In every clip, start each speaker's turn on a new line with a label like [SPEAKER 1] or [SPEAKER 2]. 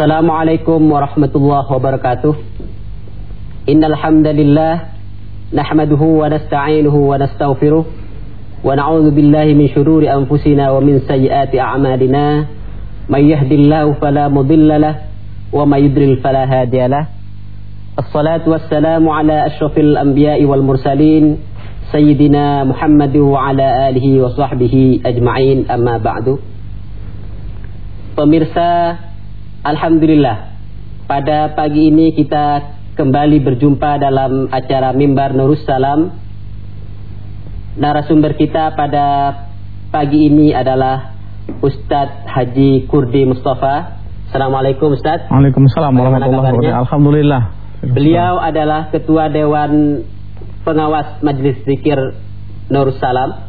[SPEAKER 1] السلام عليكم ورحمة الله وبركاته. إن الحمد لله نحمده ونستعينه ونستغفره ونعوذ بالله من شرور أنفسنا ومن سيئات أعمالنا. من يهد الله فلا مضل له ومن يضلل فلا هادي له. الصلاة والسلام على أشرف الأنبياء والمرسلين سيدنا محمد وعلى آله وصحبه أجمعين. أما بعد Pemirsa Alhamdulillah pada pagi ini kita kembali berjumpa dalam acara Mimbar Nurus Salam. Narasumber kita pada pagi ini adalah Ustadz Haji Kurdi Mustafa. Assalamualaikum Ustadz.
[SPEAKER 2] Waalaikumsalam warahmatullahi wabarakatuh. Alhamdulillah.
[SPEAKER 1] Beliau adalah Ketua Dewan Pengawas Majelis Zikir Nurus Salam.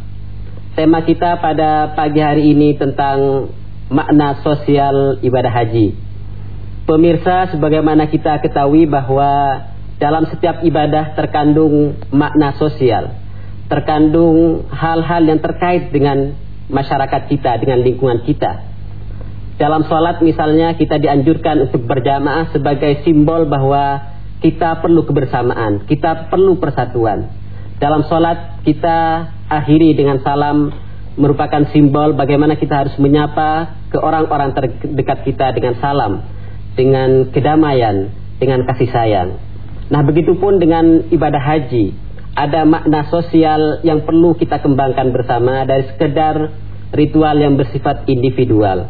[SPEAKER 1] Tema kita pada pagi hari ini tentang makna sosial ibadah haji. Pemirsa, sebagaimana kita ketahui bahwa dalam setiap ibadah terkandung makna sosial, terkandung hal-hal yang terkait dengan masyarakat kita, dengan lingkungan kita. Dalam sholat misalnya kita dianjurkan untuk berjamaah sebagai simbol bahwa kita perlu kebersamaan, kita perlu persatuan. Dalam sholat kita akhiri dengan salam merupakan simbol bagaimana kita harus menyapa ke orang-orang terdekat kita dengan salam, dengan kedamaian, dengan kasih sayang. Nah, begitupun dengan ibadah haji, ada makna sosial yang perlu kita kembangkan bersama dari sekedar ritual yang bersifat individual.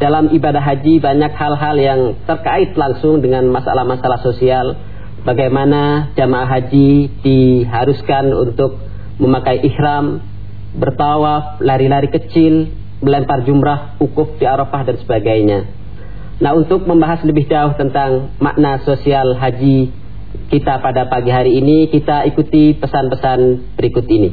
[SPEAKER 1] Dalam ibadah haji banyak hal-hal yang terkait langsung dengan masalah-masalah sosial. Bagaimana jamaah haji diharuskan untuk memakai ihram, bertawaf, lari-lari kecil, melempar jumrah, ukuf di Arafah dan sebagainya. Nah untuk membahas lebih jauh tentang makna sosial haji kita pada pagi hari ini, kita ikuti pesan-pesan berikut ini.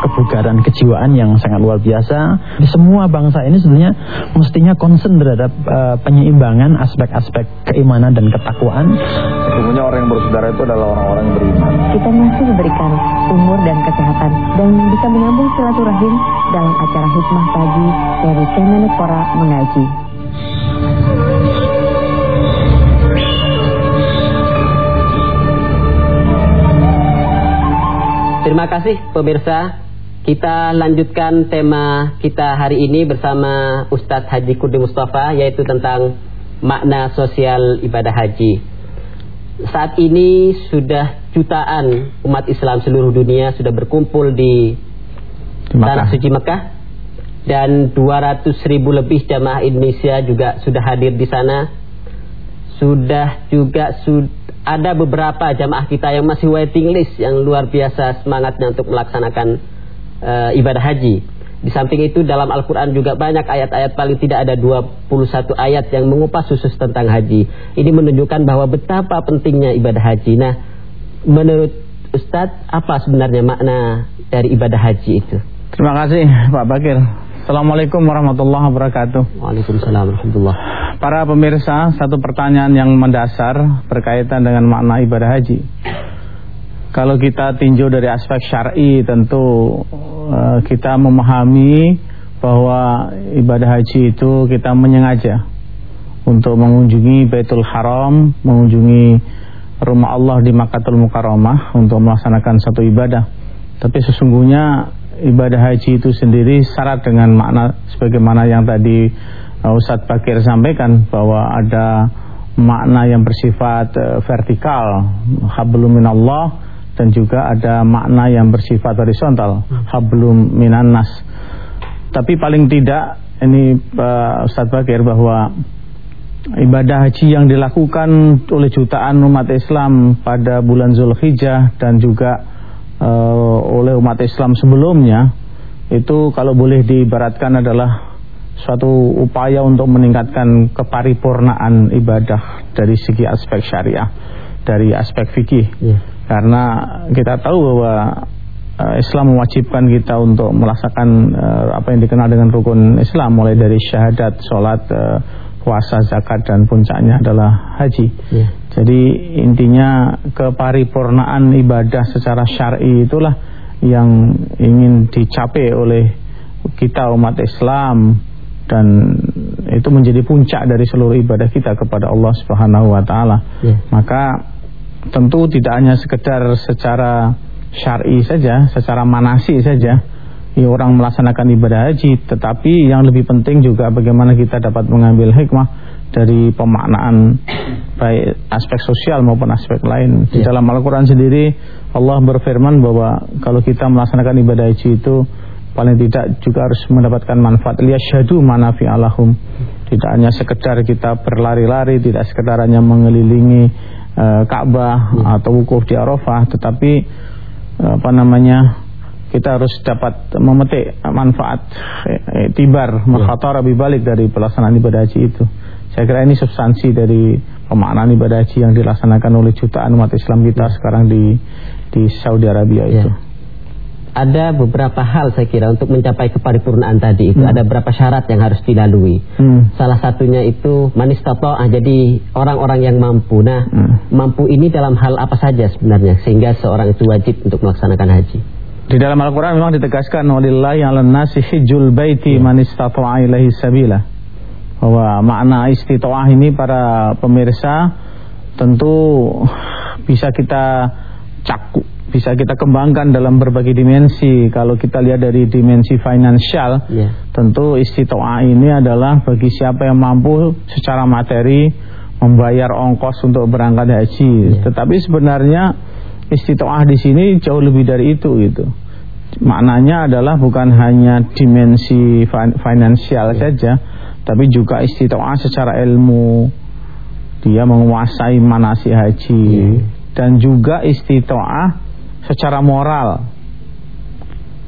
[SPEAKER 2] Kebugaran kejiwaan yang sangat luar biasa. Di semua bangsa ini sebenarnya mestinya concern terhadap uh, penyeimbangan aspek-aspek keimanan dan ketakwaan.
[SPEAKER 3] Sesungguhnya orang yang bersaudara itu adalah orang-orang yang beriman.
[SPEAKER 4] Kita masih diberikan umur dan kesehatan dan bisa menyambung silaturahim dalam acara hikmah pagi dari Kemenpora mengaji.
[SPEAKER 1] Terima kasih pemirsa. Kita lanjutkan tema kita hari ini bersama Ustadz Haji Kurdi Mustafa yaitu tentang makna sosial ibadah haji. Saat ini sudah jutaan umat Islam seluruh dunia sudah berkumpul di Tanah Suci Mekah dan 200 ribu lebih jamaah Indonesia juga sudah hadir di sana. Sudah juga sudah ada beberapa jamaah kita yang masih waiting list yang luar biasa semangatnya untuk melaksanakan uh, ibadah haji. Di samping itu dalam Al-Quran juga banyak ayat-ayat paling tidak ada 21 ayat yang mengupas khusus tentang haji. Ini menunjukkan bahwa betapa pentingnya ibadah haji. Nah, menurut Ustadz, apa sebenarnya makna dari ibadah haji itu?
[SPEAKER 2] Terima kasih Pak Bakir. Assalamualaikum warahmatullahi wabarakatuh.
[SPEAKER 1] Waalaikumsalam warahmatullahi
[SPEAKER 2] Para pemirsa, satu pertanyaan yang mendasar berkaitan dengan makna ibadah haji. Kalau kita tinjau dari aspek syar'i tentu uh, kita memahami bahwa ibadah haji itu kita menyengaja untuk mengunjungi Baitul Haram, mengunjungi rumah Allah di Makkatul Mukarramah untuk melaksanakan satu ibadah. Tapi sesungguhnya ibadah haji itu sendiri syarat dengan makna sebagaimana yang tadi uh, Ustadz Bakir sampaikan bahwa ada makna yang bersifat uh, vertikal hablum minallah dan juga ada makna yang bersifat horizontal hablum minannas tapi paling tidak ini uh, Ustadz Bakir bahwa ibadah haji yang dilakukan oleh jutaan umat Islam pada bulan Zulhijjah dan juga uh, oleh umat Islam sebelumnya itu kalau boleh diibaratkan adalah suatu upaya untuk meningkatkan keparipurnaan ibadah dari segi aspek syariah, dari aspek fikih. Yeah. Karena kita tahu bahwa uh, Islam mewajibkan kita untuk melaksanakan uh, apa yang dikenal dengan rukun Islam mulai dari syahadat, sholat, uh, puasa, zakat dan puncaknya adalah haji. Yeah. Jadi intinya keparipurnaan ibadah secara syar'i itulah yang ingin dicapai oleh kita umat Islam dan itu menjadi puncak dari seluruh ibadah kita kepada Allah Subhanahu wa taala. Yeah. Maka tentu tidak hanya sekedar secara syar'i saja, secara manasi saja ya orang melaksanakan ibadah haji, tetapi yang lebih penting juga bagaimana kita dapat mengambil hikmah dari pemaknaan baik aspek sosial maupun aspek lain. Di ya. dalam Al-Qur'an sendiri Allah berfirman bahwa kalau kita melaksanakan ibadah haji itu paling tidak juga harus mendapatkan manfaat liyashhadu manafi alahum. Tidak hanya sekedar kita berlari-lari, tidak sekedar hanya mengelilingi uh, Ka'bah ya. atau wukuf di Arafah, tetapi uh, apa namanya? kita harus dapat memetik manfaat eh, tibar makhatar lebih balik dari pelaksanaan ibadah haji itu. Saya kira ini substansi dari pemaknaan ibadah haji yang dilaksanakan oleh jutaan umat Islam kita ya. sekarang di di Saudi Arabia ya.
[SPEAKER 1] Ada beberapa hal saya kira untuk mencapai keparipurnaan tadi itu hmm. ada beberapa syarat yang harus dilalui. Hmm. Salah satunya itu manis ah jadi orang-orang yang mampu. Nah, hmm. mampu ini dalam hal apa saja sebenarnya sehingga seorang itu wajib untuk melaksanakan haji.
[SPEAKER 2] Di dalam Al-Quran memang ditegaskan walillahi ala nasi hijjul baiti man istata'a ilaihi sabila. Bahwa makna istita'ah ini para pemirsa tentu bisa kita cakup, bisa kita kembangkan dalam berbagai dimensi. Kalau kita lihat dari dimensi finansial, yeah. tentu istita'ah ini adalah bagi siapa yang mampu secara materi membayar ongkos untuk berangkat haji. Yeah. Tetapi sebenarnya istitoah di sini jauh lebih dari itu gitu. Maknanya adalah bukan hanya dimensi finansial ya. saja, tapi juga istitoah secara ilmu. Dia menguasai manasi haji ya. dan juga istitoah secara moral.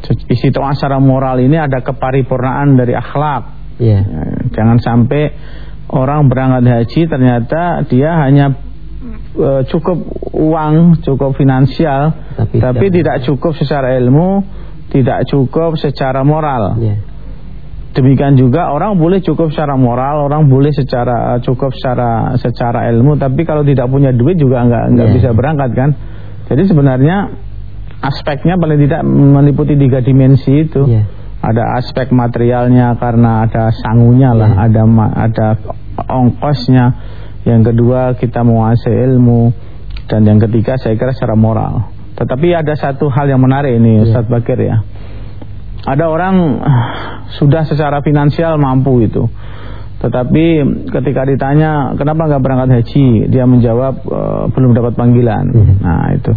[SPEAKER 2] Istitoah secara moral ini ada keparipurnaan dari akhlak. Ya. Jangan sampai orang berangkat haji ternyata dia hanya uh, cukup uang, cukup finansial, tapi, tapi tidak cukup secara ilmu, tidak cukup secara moral. Yeah. Demikian juga orang boleh cukup secara moral, orang boleh secara cukup secara secara ilmu, tapi kalau tidak punya duit juga nggak nggak yeah. bisa berangkat kan. Jadi sebenarnya aspeknya paling tidak meliputi tiga dimensi itu. Yeah. Ada aspek materialnya karena ada sangunya lah, yeah. ada ada ongkosnya yang kedua kita menguasai ilmu dan yang ketiga saya kira secara moral. Tetapi ada satu hal yang menarik ini Ustaz yeah. Bakir ya. Ada orang sudah secara finansial mampu itu. Tetapi ketika ditanya kenapa nggak berangkat haji, dia menjawab e, belum dapat panggilan. Mm. Nah itu,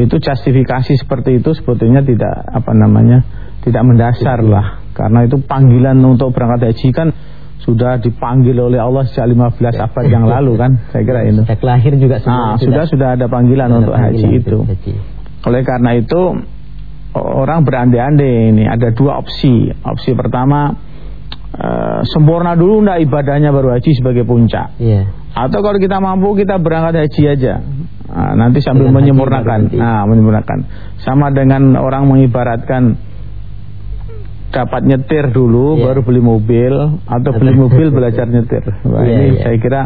[SPEAKER 2] itu justifikasi seperti itu sebetulnya tidak apa namanya tidak mendasar lah, karena itu panggilan untuk berangkat haji kan sudah dipanggil oleh Allah sejak 15 ya. abad yang lalu kan saya kira itu
[SPEAKER 1] sejak lahir juga
[SPEAKER 2] nah, sudah sudah ada panggilan ada untuk panggilan haji itu haji. oleh karena itu orang berandai-andai ini ada dua opsi opsi pertama uh, sempurna dulu ndak ibadahnya baru haji sebagai puncak yeah. atau kalau kita mampu kita berangkat haji aja nah, nanti sambil dengan menyempurnakan nah menyempurnakan sama dengan orang mengibaratkan dapat nyetir dulu yeah. baru beli mobil atau beli mobil belajar nyetir. Wah, yeah, ini yeah. saya kira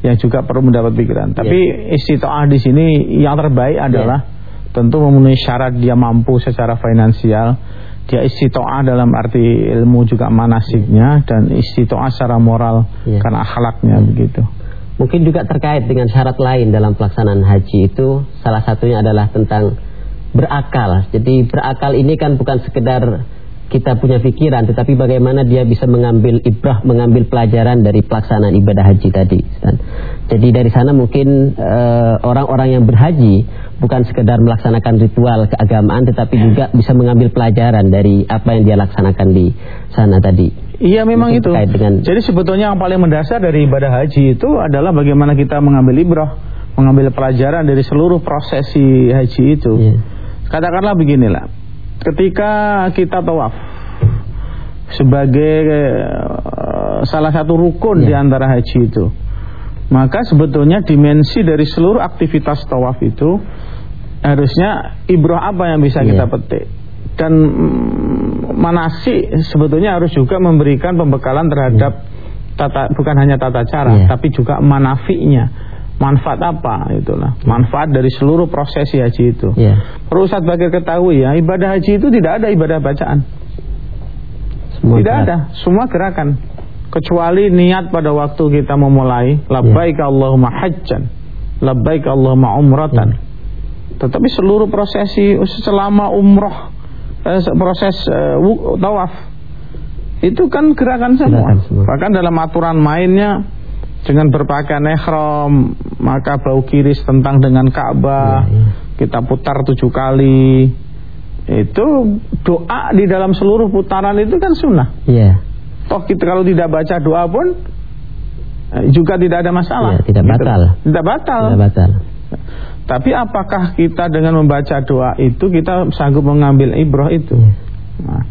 [SPEAKER 2] yang juga perlu mendapat pikiran. Tapi yeah. istitoah di sini yang terbaik adalah yeah. tentu memenuhi syarat dia mampu secara finansial. Dia istitoah dalam arti ilmu juga manasiknya dan istitoah secara moral yeah. karena akhlaknya begitu.
[SPEAKER 1] Mungkin juga terkait dengan syarat lain dalam pelaksanaan haji itu salah satunya adalah tentang berakal. Jadi berakal ini kan bukan sekedar kita punya pikiran tetapi bagaimana dia bisa mengambil ibrah mengambil pelajaran dari pelaksanaan ibadah haji tadi jadi dari sana mungkin eh, orang-orang yang berhaji bukan sekedar melaksanakan ritual keagamaan tetapi juga bisa mengambil pelajaran dari apa yang dia laksanakan di sana tadi.
[SPEAKER 2] Iya memang itu. dengan... jadi sebetulnya yang paling mendasar dari ibadah haji itu adalah bagaimana kita mengambil ibrah mengambil pelajaran dari seluruh prosesi haji itu. Yeah. katakanlah beginilah ketika kita tawaf sebagai uh, salah satu rukun ya. di antara haji itu maka sebetulnya dimensi dari seluruh aktivitas tawaf itu harusnya ibrah apa yang bisa ya. kita petik dan mm, manasik sebetulnya harus juga memberikan pembekalan terhadap tata bukan hanya tata cara
[SPEAKER 1] Iya.
[SPEAKER 2] tapi juga manafiknya manfaat apa? Itulah. Manfaat dari seluruh prosesi haji itu.
[SPEAKER 1] Iya.
[SPEAKER 2] perlu Ustaz Bakir ketahui ya ibadah haji itu tidak ada ibadah bacaan.
[SPEAKER 1] Semua
[SPEAKER 2] tidak
[SPEAKER 1] gerak.
[SPEAKER 2] ada. Semua gerakan. Kecuali niat pada waktu kita memulai labbaik Allahumma hajjan labbaik Allahumma umratan. Tetapi seluruh prosesi selama umroh eh, proses eh, tawaf itu kan gerakan semua.
[SPEAKER 1] Gerakan semua.
[SPEAKER 2] bahkan dalam aturan mainnya dengan berpakaian ihram maka bau kiri tentang dengan Ka'bah
[SPEAKER 1] Iya, iya.
[SPEAKER 2] kita putar tujuh kali itu doa di dalam seluruh putaran itu kan sunnah
[SPEAKER 1] Iya.
[SPEAKER 2] toh kita kalau tidak baca doa pun eh, juga tidak ada masalah
[SPEAKER 1] Iya, tidak
[SPEAKER 2] Gitu.
[SPEAKER 1] batal.
[SPEAKER 2] tidak batal
[SPEAKER 1] Tidak batal.
[SPEAKER 2] tapi apakah kita dengan membaca doa itu kita sanggup mengambil ibrah itu
[SPEAKER 1] Iya.
[SPEAKER 2] Nah,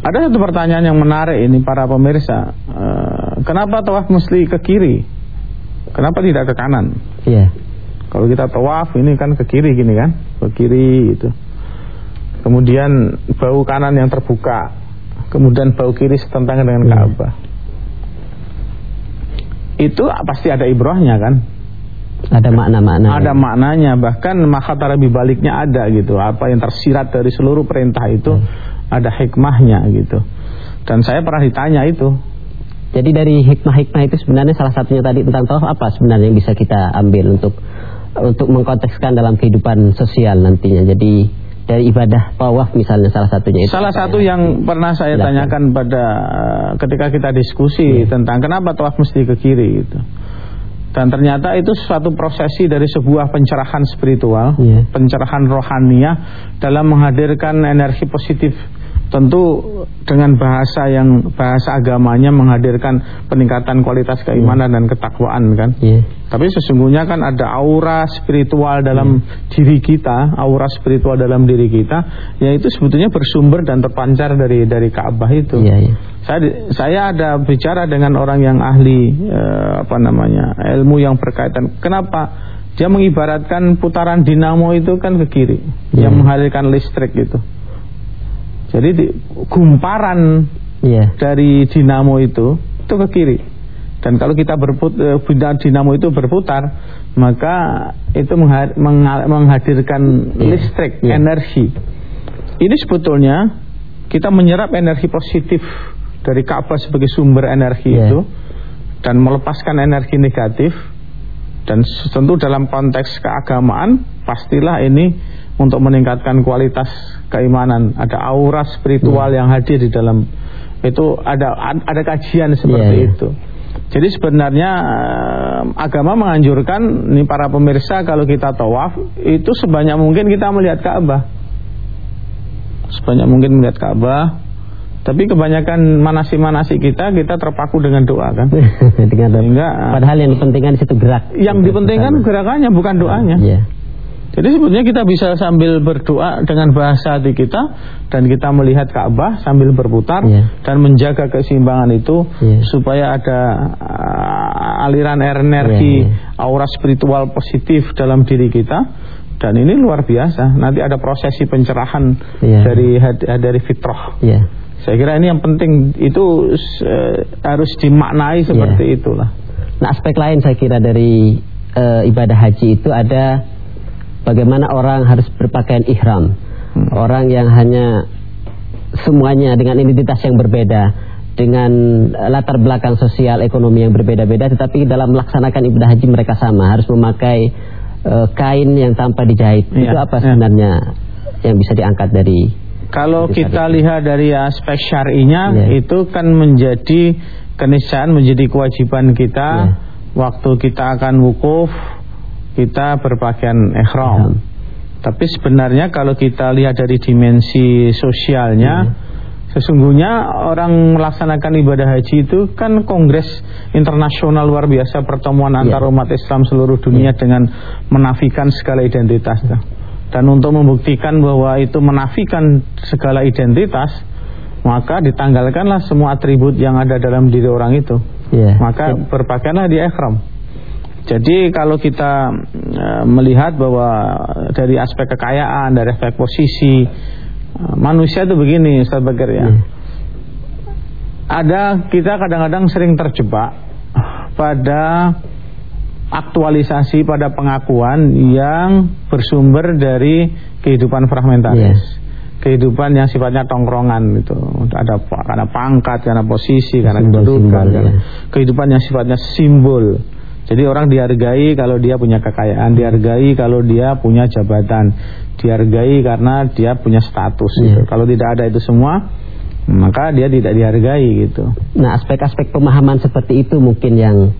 [SPEAKER 2] ada satu pertanyaan yang menarik ini para pemirsa Eh, kenapa tawaf mesti ke kiri kenapa tidak ke kanan
[SPEAKER 1] Iya.
[SPEAKER 2] kalau kita tawaf ini kan ke kiri gini kan, ke kiri itu. Kemudian bau kanan yang terbuka, kemudian bau kiri setentangan dengan
[SPEAKER 1] Hmm.
[SPEAKER 2] Ka'bah. Itu pasti ada ibrahnya kan?
[SPEAKER 1] Ada makna-makna.
[SPEAKER 2] Ada maknanya, bahkan makhatara baliknya ada gitu. Apa yang tersirat dari seluruh perintah itu ada hikmahnya gitu. Dan saya pernah ditanya itu,
[SPEAKER 1] Jadi dari hikmah-hikmah itu sebenarnya salah satunya tadi tentang tawaf apa sebenarnya yang bisa kita ambil untuk untuk mengkontekskan dalam kehidupan sosial nantinya. Jadi dari ibadah tawaf misalnya salah satunya itu.
[SPEAKER 2] Salah satu
[SPEAKER 1] ya?
[SPEAKER 2] yang pernah saya
[SPEAKER 1] Silakan.
[SPEAKER 2] tanyakan pada eh, ketika kita diskusi
[SPEAKER 1] Iya.
[SPEAKER 2] tentang kenapa tawaf mesti ke kiri gitu. Dan ternyata itu suatu prosesi dari sebuah pencerahan spiritual,
[SPEAKER 1] Iya.
[SPEAKER 2] pencerahan rohaniah dalam menghadirkan energi positif. Tentu dengan bahasa yang bahasa agamanya menghadirkan peningkatan kualitas keimanan dan ketakwaan kan.
[SPEAKER 1] Iya.
[SPEAKER 2] Tapi sesungguhnya kan ada aura spiritual dalam diri kita, aura spiritual dalam diri kita, yaitu sebetulnya bersumber dan terpancar dari dari Ka'bah itu.
[SPEAKER 1] Iya, iya.
[SPEAKER 2] Saya saya ada bicara dengan orang yang ahli eh, apa namanya ilmu yang berkaitan. Kenapa? Dia mengibaratkan putaran dinamo itu kan ke kiri,
[SPEAKER 1] Iya.
[SPEAKER 2] yang menghadirkan listrik itu. Jadi di- gumparan
[SPEAKER 1] Iya.
[SPEAKER 2] dari dinamo itu itu ke kiri. Dan kalau kita berput eh, dinamo itu berputar, maka itu mengha- mengha- menghadirkan
[SPEAKER 1] Iya.
[SPEAKER 2] listrik,
[SPEAKER 1] Iya.
[SPEAKER 2] energi. Ini sebetulnya kita menyerap energi positif dari Ka'bah sebagai sumber energi
[SPEAKER 1] Iya.
[SPEAKER 2] itu dan melepaskan energi negatif dan tentu dalam konteks keagamaan pastilah ini untuk meningkatkan kualitas keimanan. Ada aura spiritual
[SPEAKER 1] Iya.
[SPEAKER 2] yang hadir di dalam. Itu ada ada kajian seperti
[SPEAKER 1] Iya, iya.
[SPEAKER 2] itu. Jadi sebenarnya eh, agama menganjurkan nih para pemirsa kalau kita tawaf itu sebanyak mungkin kita melihat Ka'bah. Sebanyak mungkin melihat Ka'bah. Tapi kebanyakan manasi-manasi kita kita terpaku dengan doa kan?
[SPEAKER 1] Dengan
[SPEAKER 2] Sehingga,
[SPEAKER 1] padahal yang dipentingkan di situ gerak.
[SPEAKER 2] yang dipentingkan gerakannya bukan doanya.
[SPEAKER 1] Iya.
[SPEAKER 2] Jadi sebetulnya kita bisa sambil berdoa dengan bahasa hati kita dan kita melihat Ka'bah sambil berputar
[SPEAKER 1] Iya.
[SPEAKER 2] dan menjaga keseimbangan itu
[SPEAKER 1] Iya.
[SPEAKER 2] supaya ada uh, aliran energi
[SPEAKER 1] Iya,
[SPEAKER 2] aura spiritual positif dalam diri kita dan ini luar biasa. Nanti ada prosesi pencerahan
[SPEAKER 1] Iya.
[SPEAKER 2] dari dari fitrah.
[SPEAKER 1] Iya.
[SPEAKER 2] Saya kira ini yang penting itu uh, harus dimaknai seperti itulah.
[SPEAKER 1] Nah aspek lain saya kira dari eh, ibadah haji itu ada bagaimana orang harus berpakaian ihram.
[SPEAKER 2] Hmm.
[SPEAKER 1] Orang yang hanya semuanya dengan identitas yang berbeda, dengan latar belakang sosial ekonomi yang berbeda-beda, tetapi dalam melaksanakan ibadah haji mereka sama, harus memakai eh, kain yang tanpa dijahit.
[SPEAKER 2] Iya,
[SPEAKER 1] Itu apa
[SPEAKER 2] iya.
[SPEAKER 1] sebenarnya yang bisa diangkat dari
[SPEAKER 2] Kalau
[SPEAKER 1] Itu
[SPEAKER 2] kita lihat dari aspek syar'inya
[SPEAKER 1] Iya.
[SPEAKER 2] itu kan menjadi keniscayaan menjadi kewajiban kita
[SPEAKER 1] Iya.
[SPEAKER 2] waktu kita akan wukuf kita berpakaian ihram.
[SPEAKER 1] Ihram.
[SPEAKER 2] Tapi sebenarnya kalau kita lihat dari dimensi sosialnya
[SPEAKER 1] Iya.
[SPEAKER 2] sesungguhnya orang melaksanakan ibadah haji itu kan kongres internasional luar biasa pertemuan
[SPEAKER 1] Iya.
[SPEAKER 2] antar umat Islam seluruh dunia dengan menafikan segala identitas. Dan untuk membuktikan bahwa itu menafikan segala identitas, maka ditanggalkanlah semua atribut yang ada dalam diri orang itu.
[SPEAKER 1] Iya.
[SPEAKER 2] Maka berpakaianlah di ihram. Jadi kalau kita e, melihat bahwa dari aspek kekayaan, dari aspek posisi, manusia itu begini Ustaz Bakir ya.
[SPEAKER 1] Hmm.
[SPEAKER 2] Ada kita kadang-kadang sering terjebak pada aktualisasi pada pengakuan yang bersumber dari kehidupan fragmentaris.
[SPEAKER 1] Iya.
[SPEAKER 2] Kehidupan yang sifatnya tongkrongan itu. Ada karena pangkat, karena posisi, karena kedudukan,
[SPEAKER 1] ya.
[SPEAKER 2] kehidupan yang sifatnya simbol. Jadi orang dihargai kalau dia punya kekayaan, dihargai kalau dia punya jabatan, dihargai karena dia punya status.
[SPEAKER 1] Iya.
[SPEAKER 2] Gitu. Kalau tidak ada itu semua, maka dia tidak dihargai gitu.
[SPEAKER 1] Nah, aspek-aspek pemahaman seperti itu mungkin yang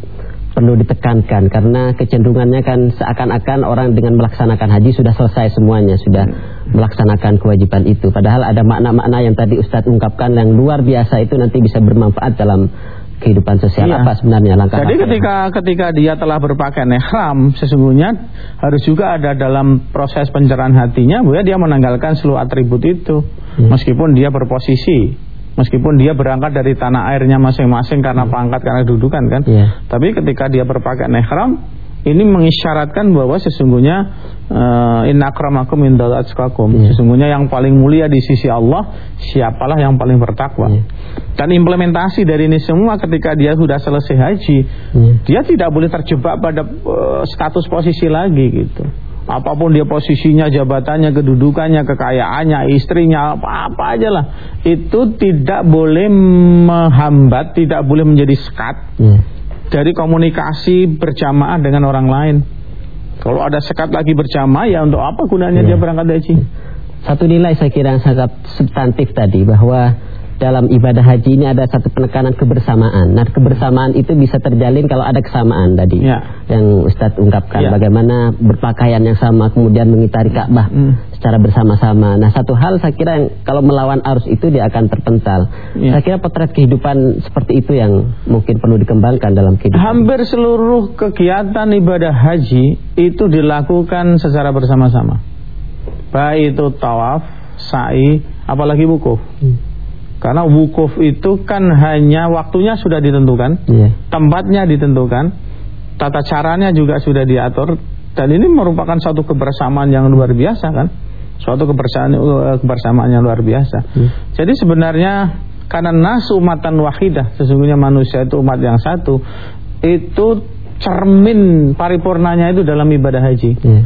[SPEAKER 1] perlu ditekankan karena kecenderungannya kan seakan-akan orang dengan melaksanakan haji sudah selesai semuanya, sudah melaksanakan kewajiban itu. Padahal ada makna-makna yang tadi Ustadz ungkapkan yang luar biasa itu nanti bisa bermanfaat dalam kehidupan sosial
[SPEAKER 2] Iya.
[SPEAKER 1] apa sebenarnya langkah
[SPEAKER 2] Jadi ketika ketika dia telah berpakaian ihram, sesungguhnya harus juga ada dalam proses pencerahan hatinya, bahwa dia menanggalkan seluruh atribut itu,
[SPEAKER 1] Hmm.
[SPEAKER 2] meskipun dia berposisi, meskipun dia berangkat dari tanah airnya masing-masing karena pangkat karena kedudukan kan.
[SPEAKER 1] Hmm. Iya.
[SPEAKER 2] Tapi ketika dia berpakaian ihram, ini mengisyaratkan bahwa sesungguhnya uh, inna akramakum indallahi atqakum.
[SPEAKER 1] Iya.
[SPEAKER 2] Sesungguhnya yang paling mulia di sisi Allah siapalah yang paling bertakwa.
[SPEAKER 1] Iya.
[SPEAKER 2] Dan implementasi dari ini semua ketika dia sudah selesai haji,
[SPEAKER 1] Iya.
[SPEAKER 2] dia tidak boleh terjebak pada uh, status posisi lagi gitu. Apa pun dia posisinya, jabatannya, kedudukannya, kekayaannya, istrinya, apa-apa aja lah. Itu tidak boleh menghambat, tidak boleh menjadi sekat
[SPEAKER 1] Iya.
[SPEAKER 2] Dari komunikasi berjamaah dengan orang lain. Kalau ada sekat lagi berjamaah ya untuk apa gunanya
[SPEAKER 1] Iya.
[SPEAKER 2] dia berangkat haji?
[SPEAKER 1] Satu nilai saya kira yang sangat substantif tadi bahwa dalam ibadah haji ini ada satu penekanan kebersamaan. Nah, kebersamaan itu bisa terjalin kalau ada kesamaan tadi.
[SPEAKER 2] Ya.
[SPEAKER 1] Yang Ustadz ungkapkan
[SPEAKER 2] Ya.
[SPEAKER 1] bagaimana berpakaian yang sama kemudian mengitari Ka'bah
[SPEAKER 2] Hmm.
[SPEAKER 1] secara bersama-sama. Nah, satu hal saya kira yang kalau melawan arus itu dia akan terpental.
[SPEAKER 2] Ya.
[SPEAKER 1] Saya kira potret kehidupan seperti itu yang mungkin perlu dikembangkan dalam kehidupan.
[SPEAKER 2] Hampir seluruh kegiatan ibadah haji itu dilakukan secara bersama-sama. Baik itu tawaf, sa'i, apalagi wukuf.
[SPEAKER 1] Hmm.
[SPEAKER 2] Karena wukuf itu kan hanya waktunya sudah ditentukan,
[SPEAKER 1] Iya.
[SPEAKER 2] tempatnya ditentukan, tata caranya juga sudah diatur dan ini merupakan suatu kebersamaan yang luar biasa kan. Suatu kebersamaan eh, kebersamaan yang luar biasa.
[SPEAKER 1] Hmm.
[SPEAKER 2] Jadi sebenarnya karena nasu umatan wahidah, sesungguhnya manusia itu umat yang satu, itu cermin paripurnanya itu dalam ibadah haji.
[SPEAKER 1] Iya.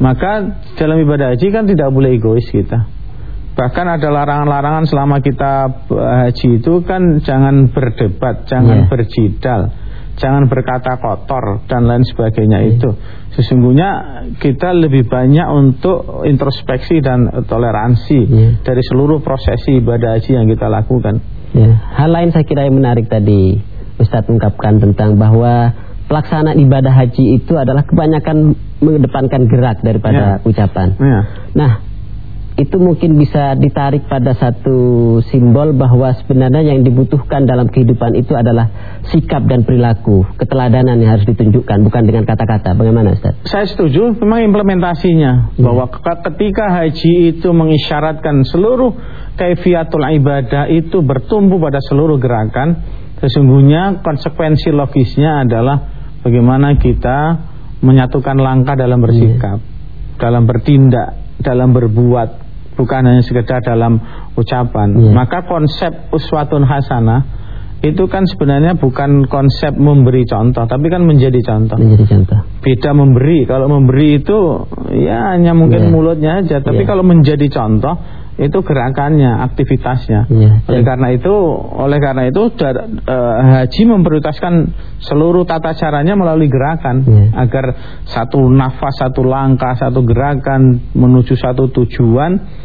[SPEAKER 2] Maka dalam ibadah haji kan tidak boleh egois kita. Bahkan ada larangan-larangan selama kita eh, haji itu kan jangan berdebat, jangan
[SPEAKER 1] Iya.
[SPEAKER 2] berjidal, jangan berkata kotor dan lain sebagainya itu. Sesungguhnya kita lebih banyak untuk introspeksi dan toleransi
[SPEAKER 1] Iya.
[SPEAKER 2] dari seluruh prosesi ibadah haji yang kita lakukan.
[SPEAKER 1] Ya, hal lain saya kira yang menarik tadi Ustadz ungkapkan tentang bahwa pelaksanaan ibadah haji itu adalah kebanyakan mengedepankan gerak daripada ucapan.
[SPEAKER 2] Ya.
[SPEAKER 1] Nah, itu mungkin bisa ditarik pada satu simbol bahwa sebenarnya yang dibutuhkan dalam kehidupan itu adalah sikap dan perilaku, keteladanan yang harus ditunjukkan bukan dengan kata-kata. Bagaimana Ustaz?
[SPEAKER 2] Saya setuju memang implementasinya
[SPEAKER 1] Hmm.
[SPEAKER 2] bahwa ke- ketika haji itu mengisyaratkan seluruh kaifiatul ibadah itu bertumbuh pada seluruh gerakan sesungguhnya konsekuensi logisnya adalah bagaimana kita menyatukan langkah dalam bersikap dalam bertindak dalam berbuat bukan hanya sekedar dalam ucapan
[SPEAKER 1] Iya.
[SPEAKER 2] maka konsep uswatun hasanah itu kan sebenarnya bukan konsep memberi contoh tapi kan menjadi contoh
[SPEAKER 1] Menjadi contoh.
[SPEAKER 2] beda memberi. Kalau memberi itu ya hanya mungkin
[SPEAKER 1] Iya.
[SPEAKER 2] mulutnya aja, tapi
[SPEAKER 1] Iya.
[SPEAKER 2] kalau menjadi contoh itu gerakannya, aktivitasnya.
[SPEAKER 1] Iya.
[SPEAKER 2] Oleh karena itu, oleh karena itu dar- eh, haji memprioritaskan seluruh tata caranya melalui gerakan
[SPEAKER 1] Iya.
[SPEAKER 2] agar satu nafas, satu langkah, satu gerakan menuju satu tujuan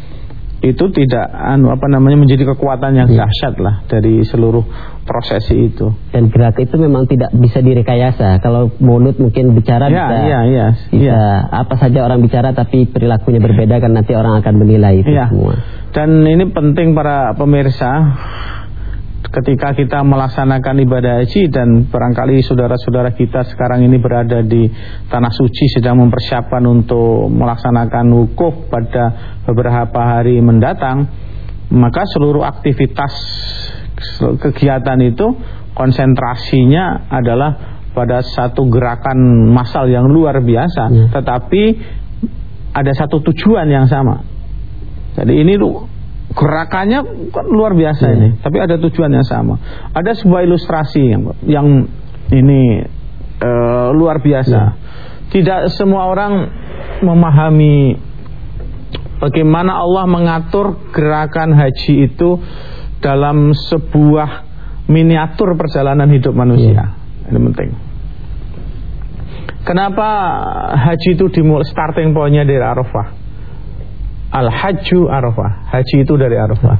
[SPEAKER 2] itu tidak anu apa namanya menjadi kekuatan yang
[SPEAKER 1] Iya.
[SPEAKER 2] dahsyat lah dari seluruh prosesi itu.
[SPEAKER 1] Dan gerak itu memang tidak bisa direkayasa. Kalau mulut mungkin bicara
[SPEAKER 2] Ya,
[SPEAKER 1] bisa
[SPEAKER 2] iya, iya,
[SPEAKER 1] bisa
[SPEAKER 2] iya.
[SPEAKER 1] apa saja orang bicara tapi perilakunya berbeda kan nanti orang akan menilai itu
[SPEAKER 2] Iya.
[SPEAKER 1] semua.
[SPEAKER 2] Dan ini penting para pemirsa ketika kita melaksanakan ibadah haji dan barangkali saudara-saudara kita sekarang ini berada di tanah suci sedang mempersiapkan untuk melaksanakan wukuf pada beberapa hari mendatang, maka seluruh aktivitas kegiatan itu konsentrasinya adalah pada satu gerakan massal yang luar biasa,
[SPEAKER 1] Ya.
[SPEAKER 2] tetapi ada satu tujuan yang sama. Jadi ini gerakannya kan luar biasa
[SPEAKER 1] Iya.
[SPEAKER 2] ini, tapi ada tujuan yang sama. Ada sebuah ilustrasi yang yang ini eh, luar biasa.
[SPEAKER 1] Iya.
[SPEAKER 2] Tidak semua orang memahami bagaimana Allah mengatur gerakan haji itu dalam sebuah miniatur perjalanan hidup manusia. Ini penting. Kenapa haji itu dimulai starting pointnya dari Arafah? Al-Hajju Arafah. Haji itu dari Arafah.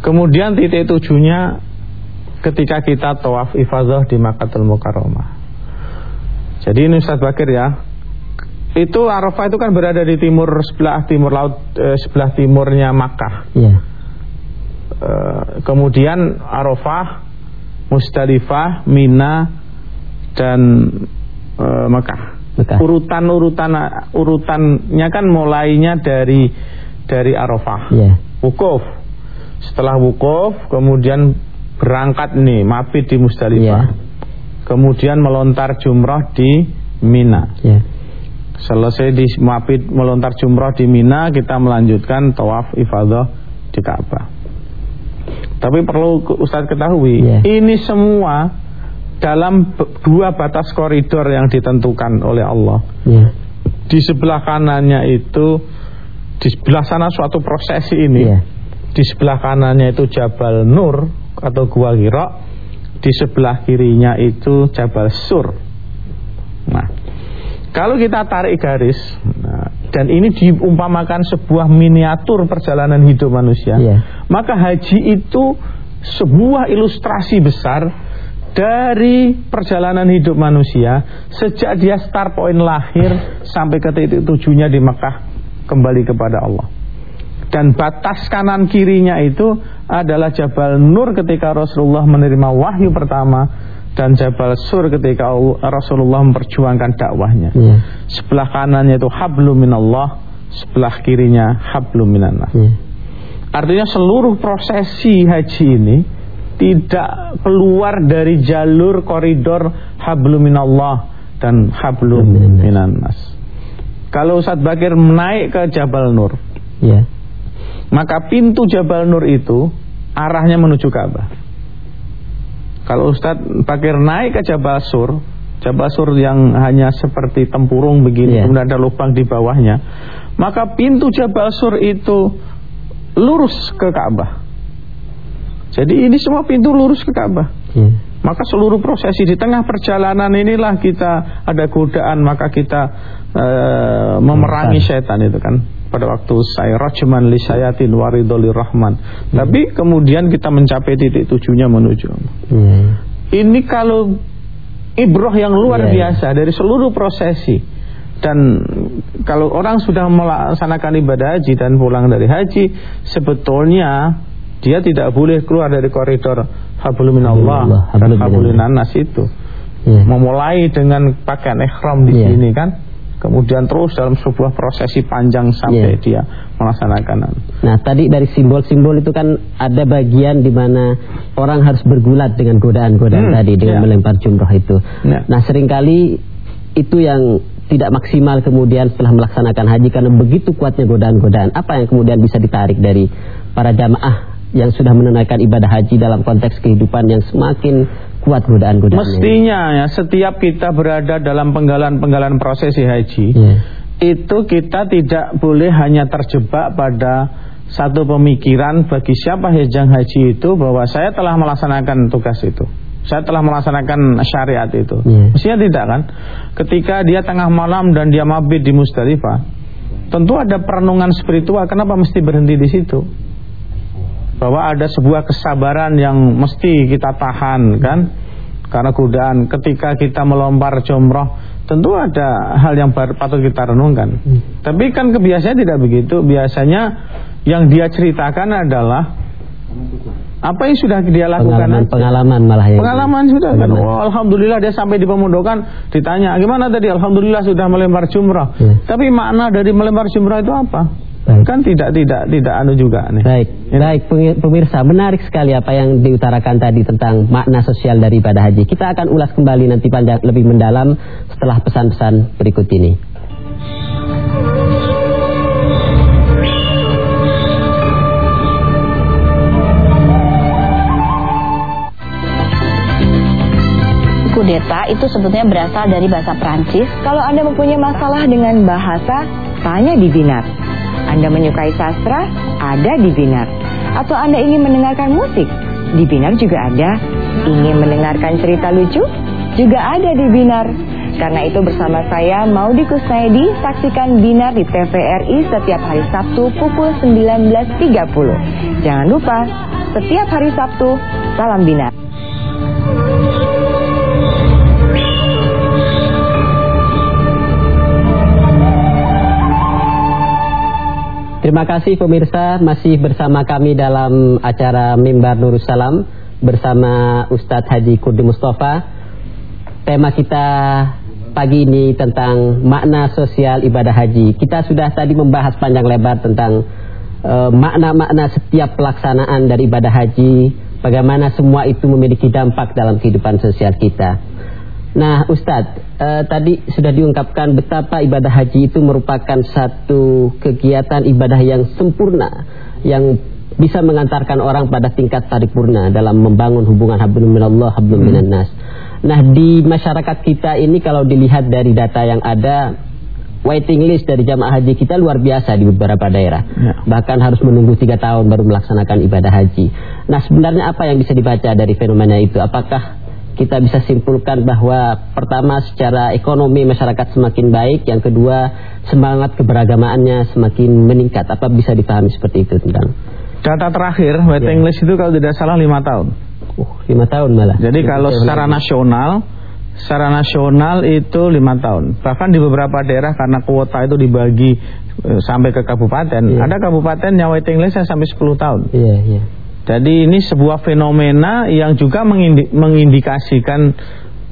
[SPEAKER 2] Kemudian titik tujuhnya ketika kita tawaf ifadah di Makkahul Mukarramah. Jadi ini Ustaz Bakir ya. Itu Arafah itu kan berada di timur sebelah timur laut eh, sebelah timurnya Makkah.
[SPEAKER 1] Iya.
[SPEAKER 2] Eh, kemudian Arafah, Musdalifah, Mina dan eh. Mekah. Urutan-urutan urutannya kan mulainya dari dari Arafah.
[SPEAKER 1] Iya.
[SPEAKER 2] Wukuf. Setelah wukuf kemudian berangkat nih mabit di Musdalifah.
[SPEAKER 1] Iya.
[SPEAKER 2] Kemudian melontar jumrah di Mina.
[SPEAKER 1] Iya.
[SPEAKER 2] Selesai di mabit melontar jumrah di Mina, kita melanjutkan tawaf ifadah di Ka'bah. Tapi perlu Ustaz ketahui,
[SPEAKER 1] Iya.
[SPEAKER 2] ini semua dalam dua batas koridor yang ditentukan oleh Allah.
[SPEAKER 1] Iya.
[SPEAKER 2] Di sebelah kanannya itu di sebelah sana suatu prosesi ini.
[SPEAKER 1] Iya.
[SPEAKER 2] Di sebelah kanannya itu Jabal Nur atau Gua Hira, di sebelah kirinya itu Jabal Sur. Nah, kalau kita tarik garis, nah, dan ini diumpamakan sebuah miniatur perjalanan hidup manusia,
[SPEAKER 1] Iya.
[SPEAKER 2] maka haji itu sebuah ilustrasi besar dari perjalanan hidup manusia sejak dia start point lahir sampai ke titik tujuhnya di Mekah kembali kepada Allah. Dan batas kanan kirinya itu adalah Jabal Nur ketika Rasulullah menerima wahyu pertama dan Jabal Sur ketika Rasulullah memperjuangkan dakwahnya.
[SPEAKER 1] Iya.
[SPEAKER 2] Sebelah kanannya itu hablum minallah, sebelah kirinya hablum minannas.
[SPEAKER 1] Iya.
[SPEAKER 2] Artinya seluruh prosesi haji ini tidak keluar dari jalur koridor hablum minallah dan hablum
[SPEAKER 1] Minannas.
[SPEAKER 2] Kalau Ustadz Bakir naik ke Jabal Nur,
[SPEAKER 1] Iya.
[SPEAKER 2] maka pintu Jabal Nur itu arahnya menuju Ka'bah. Kalau Ustadz Bakir naik ke Jabal Sur, Jabal Sur yang hanya seperti tempurung begini,
[SPEAKER 1] Iya.
[SPEAKER 2] kemudian ada lubang di bawahnya, maka pintu Jabal Sur itu lurus ke Ka'bah. Jadi ini semua pintu lurus ke Ka'bah.
[SPEAKER 1] Iya.
[SPEAKER 2] Maka seluruh prosesi di tengah perjalanan inilah kita ada godaan maka kita eh, memerangi setan itu kan pada waktu saya rajman li sayatin waridoli rahman. Tapi kemudian kita mencapai titik tujuhnya menuju.
[SPEAKER 1] Iya.
[SPEAKER 2] Ini kalau ibroh yang luar
[SPEAKER 1] Iya, iya.
[SPEAKER 2] biasa dari seluruh prosesi dan kalau orang sudah melaksanakan ibadah haji dan pulang dari haji sebetulnya dia tidak boleh keluar dari koridor hablum minallah dan
[SPEAKER 1] hablum minannas
[SPEAKER 2] itu
[SPEAKER 1] Iya.
[SPEAKER 2] memulai dengan pakaian ihram di
[SPEAKER 1] Iya.
[SPEAKER 2] sini kan kemudian terus dalam sebuah prosesi panjang sampai
[SPEAKER 1] Iya.
[SPEAKER 2] dia melaksanakan
[SPEAKER 1] Nah tadi dari simbol-simbol itu kan ada bagian di mana orang harus bergulat dengan godaan-godaan
[SPEAKER 2] Hmm,
[SPEAKER 1] tadi dengan
[SPEAKER 2] ya.
[SPEAKER 1] melempar jumroh itu.
[SPEAKER 2] Ya.
[SPEAKER 1] Nah sering kali itu yang tidak maksimal kemudian setelah melaksanakan haji karena begitu kuatnya godaan-godaan. Apa yang kemudian bisa ditarik dari para jamaah yang sudah menunaikan ibadah haji dalam konteks kehidupan yang semakin kuat godaan-godaannya?
[SPEAKER 2] Mestinya ya setiap kita berada dalam penggalan-penggalan prosesi haji
[SPEAKER 1] Iya.
[SPEAKER 2] itu kita tidak boleh hanya terjebak pada satu pemikiran bagi siapa hejang haji itu bahwa saya telah melaksanakan tugas itu. Saya telah melaksanakan syariat itu.
[SPEAKER 1] Iya.
[SPEAKER 2] Mestinya tidak kan? Ketika dia tengah malam dan dia mabit di Musdalifah, tentu ada perenungan spiritual. Kenapa mesti berhenti di situ? Bahwa ada sebuah kesabaran yang mesti kita tahan kan karena godaan ketika kita melompar jumroh tentu ada hal yang patut kita renungkan tapi kan kebiasaan tidak begitu biasanya yang dia ceritakan adalah apa yang sudah dia lakukan aja.
[SPEAKER 1] Pengalaman-pengalaman malah yang
[SPEAKER 2] Pengalaman sudah kan. Oh, alhamdulillah dia sampai di pemundokan ditanya, "Gimana tadi?" Alhamdulillah sudah melempar jumrah.
[SPEAKER 1] Iya.
[SPEAKER 2] Tapi makna dari melempar jumrah itu apa?
[SPEAKER 1] Baik.
[SPEAKER 2] Kan tidak tidak tidak anu juga nih.
[SPEAKER 1] Baik.
[SPEAKER 2] Ya.
[SPEAKER 1] Baik pemirsa, menarik sekali apa yang diutarakan tadi tentang makna sosial daripada haji. Kita akan ulas kembali nanti panjang lebih mendalam setelah pesan-pesan berikut ini.
[SPEAKER 5] Kudeta itu sebetulnya berasal dari bahasa Prancis.
[SPEAKER 4] Kalau Anda mempunyai masalah dengan bahasa, tanya di Binat. Anda menyukai sastra, ada di Binar. Atau Anda ingin mendengarkan musik, di Binar juga ada. Ingin mendengarkan cerita lucu, juga ada di Binar. Karena itu bersama saya Maudi Kusnaedi saksikan Binar di TVRI setiap hari Sabtu pukul 19.30. Jangan lupa, setiap hari Sabtu, salam Binar.
[SPEAKER 1] Terima kasih pemirsa masih bersama kami dalam acara Mimbar Nurul Salam bersama Ustadz Haji Kurdi Mustafa. Tema kita pagi ini tentang makna sosial ibadah haji. Kita sudah tadi membahas panjang lebar tentang eh, makna-makna uh, setiap pelaksanaan dari ibadah haji, bagaimana semua itu memiliki dampak dalam kehidupan sosial kita. Nah Ustadz, eh, tadi sudah diungkapkan betapa ibadah haji itu merupakan satu kegiatan ibadah yang sempurna, yang bisa mengantarkan orang pada tingkat paripurna dalam membangun hubungan hablum minallah hablum hmm. nas. Nah di masyarakat kita ini kalau dilihat dari data yang ada, waiting list dari jamaah haji kita luar biasa di beberapa daerah. Ya. Bahkan harus menunggu tiga tahun baru melaksanakan ibadah haji. Nah sebenarnya apa yang bisa dibaca dari fenomena itu? Apakah kita bisa simpulkan bahwa pertama secara ekonomi masyarakat semakin baik, yang kedua semangat keberagamaannya semakin meningkat. Apa bisa dipahami seperti itu tentang?
[SPEAKER 2] Data terakhir waiting ya. list itu kalau tidak salah lima tahun.
[SPEAKER 1] Uh, lima tahun malah.
[SPEAKER 2] Jadi kalau secara nasional, secara nasional itu lima tahun. Bahkan di beberapa daerah karena kuota itu dibagi e, sampai ke kabupaten, ya. ada kabupaten yang waiting list sampai 10 tahun. Iya, iya. Jadi ini sebuah fenomena yang juga mengindi mengindikasikan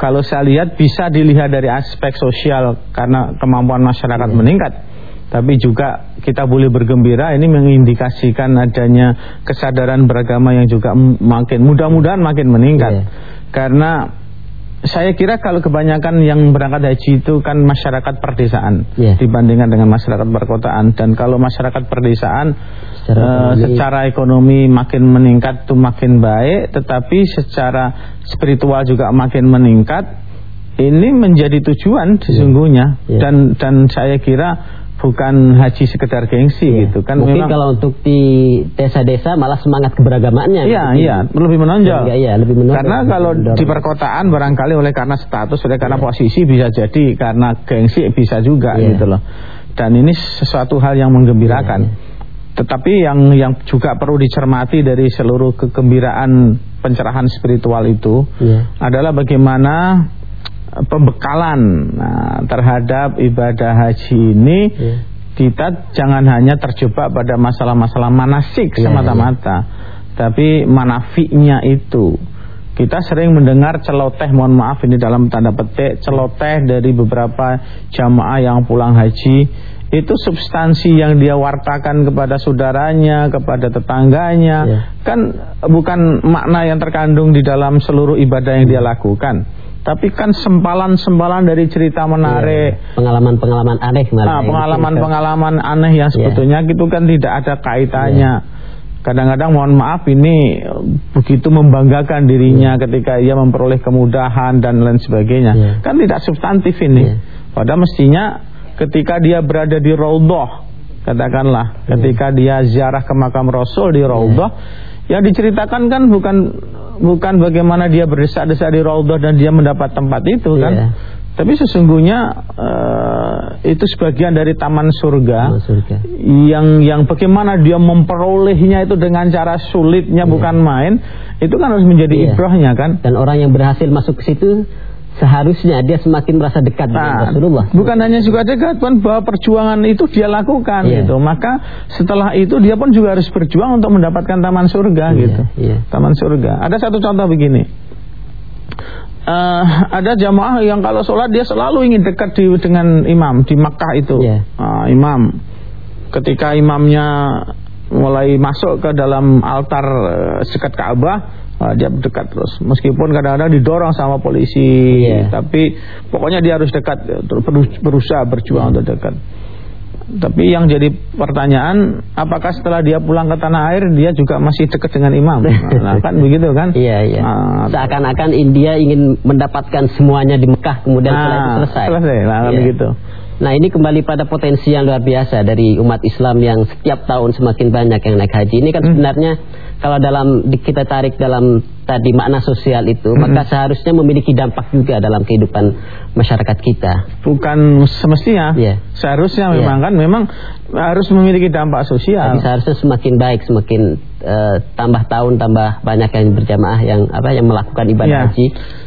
[SPEAKER 2] kalau saya lihat bisa dilihat dari aspek sosial karena kemampuan masyarakat yeah. meningkat. Tapi juga kita boleh bergembira ini mengindikasikan adanya kesadaran beragama yang juga makin mudah-mudahan makin meningkat. Yeah. Karena saya kira kalau kebanyakan yang berangkat haji itu kan masyarakat perdesaan yeah. dibandingkan dengan masyarakat perkotaan dan kalau masyarakat perdesaan secara, uh, ekonomi. secara ekonomi makin meningkat itu makin baik, tetapi secara spiritual juga makin meningkat. Ini menjadi tujuan iya. sesungguhnya yeah. dan dan saya kira bukan haji sekedar gengsi yeah. gitu kan
[SPEAKER 1] mungkin memang, kalau untuk di desa-desa malah semangat keberagamaannya
[SPEAKER 2] iya iya lebih menonjol
[SPEAKER 1] iya lebih menonjol
[SPEAKER 2] karena kalau di perkotaan barangkali oleh karena status oleh karena yeah. posisi bisa jadi karena gengsi bisa juga yeah. gitu loh dan ini sesuatu hal yang menggembirakan. Tetapi yang yang juga perlu dicermati dari seluruh kegembiraan pencerahan spiritual itu yeah. adalah bagaimana pembekalan nah, terhadap ibadah haji ini yeah. kita jangan hanya terjebak pada masalah-masalah manasik yeah, semata-mata, yeah. tapi manafiknya itu. Kita sering mendengar celoteh, mohon maaf ini dalam tanda petik, celoteh dari beberapa jamaah yang pulang haji itu substansi yang dia wartakan kepada saudaranya, kepada tetangganya, ya. kan bukan makna yang terkandung di dalam seluruh ibadah yang dia lakukan. Tapi kan sempalan-sempalan dari cerita menarik,
[SPEAKER 1] pengalaman-pengalaman ya. aneh,
[SPEAKER 2] nah, pengalaman-pengalaman aneh yang ya. sebetulnya ya. itu kan tidak ada kaitannya. Ya. Kadang-kadang mohon maaf ini begitu membanggakan dirinya ya. ketika ia memperoleh kemudahan dan lain sebagainya. Ya. Kan tidak substantif ini. Ya. Padahal mestinya ketika dia berada di Raudhah katakanlah ketika dia ziarah ke makam Rasul di Raudhah yang diceritakan kan bukan bukan bagaimana dia berdesak-desak di Raudhah dan dia mendapat tempat itu kan yeah. tapi sesungguhnya uh, itu sebagian dari taman surga, surga yang yang bagaimana dia memperolehnya itu dengan cara sulitnya yeah. bukan main itu kan harus menjadi yeah. ibrahnya kan
[SPEAKER 1] dan orang yang berhasil masuk ke situ seharusnya dia semakin merasa dekat nah, dengan Rasulullah.
[SPEAKER 2] Bukan hanya juga dekat, pun bahwa perjuangan itu dia lakukan yeah. gitu. Maka setelah itu dia pun juga harus berjuang untuk mendapatkan taman surga yeah, gitu. Yeah. Taman surga. Ada satu contoh begini. Uh, ada jamaah yang kalau sholat dia selalu ingin dekat di, dengan imam di Makkah itu. Yeah. Uh, imam ketika imamnya mulai masuk ke dalam altar uh, dekat Ka'bah uh, dia dekat terus meskipun kadang-kadang didorong sama polisi yeah. tapi pokoknya dia harus dekat berusaha berjuang untuk dekat Tapi yang jadi pertanyaan, apakah setelah dia pulang ke tanah air dia juga masih dekat dengan imam? Nah, kan begitu kan?
[SPEAKER 1] Iya, iya.
[SPEAKER 2] Nah,
[SPEAKER 1] Seakan-akan India ingin mendapatkan semuanya di Mekah kemudian setelah itu
[SPEAKER 2] nah,
[SPEAKER 1] selesai.
[SPEAKER 2] Selesai, nah,
[SPEAKER 1] Iya.
[SPEAKER 2] begitu.
[SPEAKER 1] Nah ini kembali pada potensi yang luar biasa dari umat Islam yang setiap tahun semakin banyak yang naik haji. Ini kan
[SPEAKER 2] Hmm.
[SPEAKER 1] Kalau dalam kita tarik dalam tadi makna sosial itu,
[SPEAKER 2] Hmm.
[SPEAKER 1] maka seharusnya memiliki dampak juga dalam kehidupan masyarakat kita.
[SPEAKER 2] Bukan semestinya,
[SPEAKER 1] Iya.
[SPEAKER 2] seharusnya
[SPEAKER 1] Iya.
[SPEAKER 2] memang kan memang harus memiliki dampak sosial.
[SPEAKER 1] Tapi seharusnya semakin baik, semakin eh, tambah tahun tambah banyak yang berjamaah yang apa yang melakukan ibadah
[SPEAKER 2] Iya.
[SPEAKER 1] haji.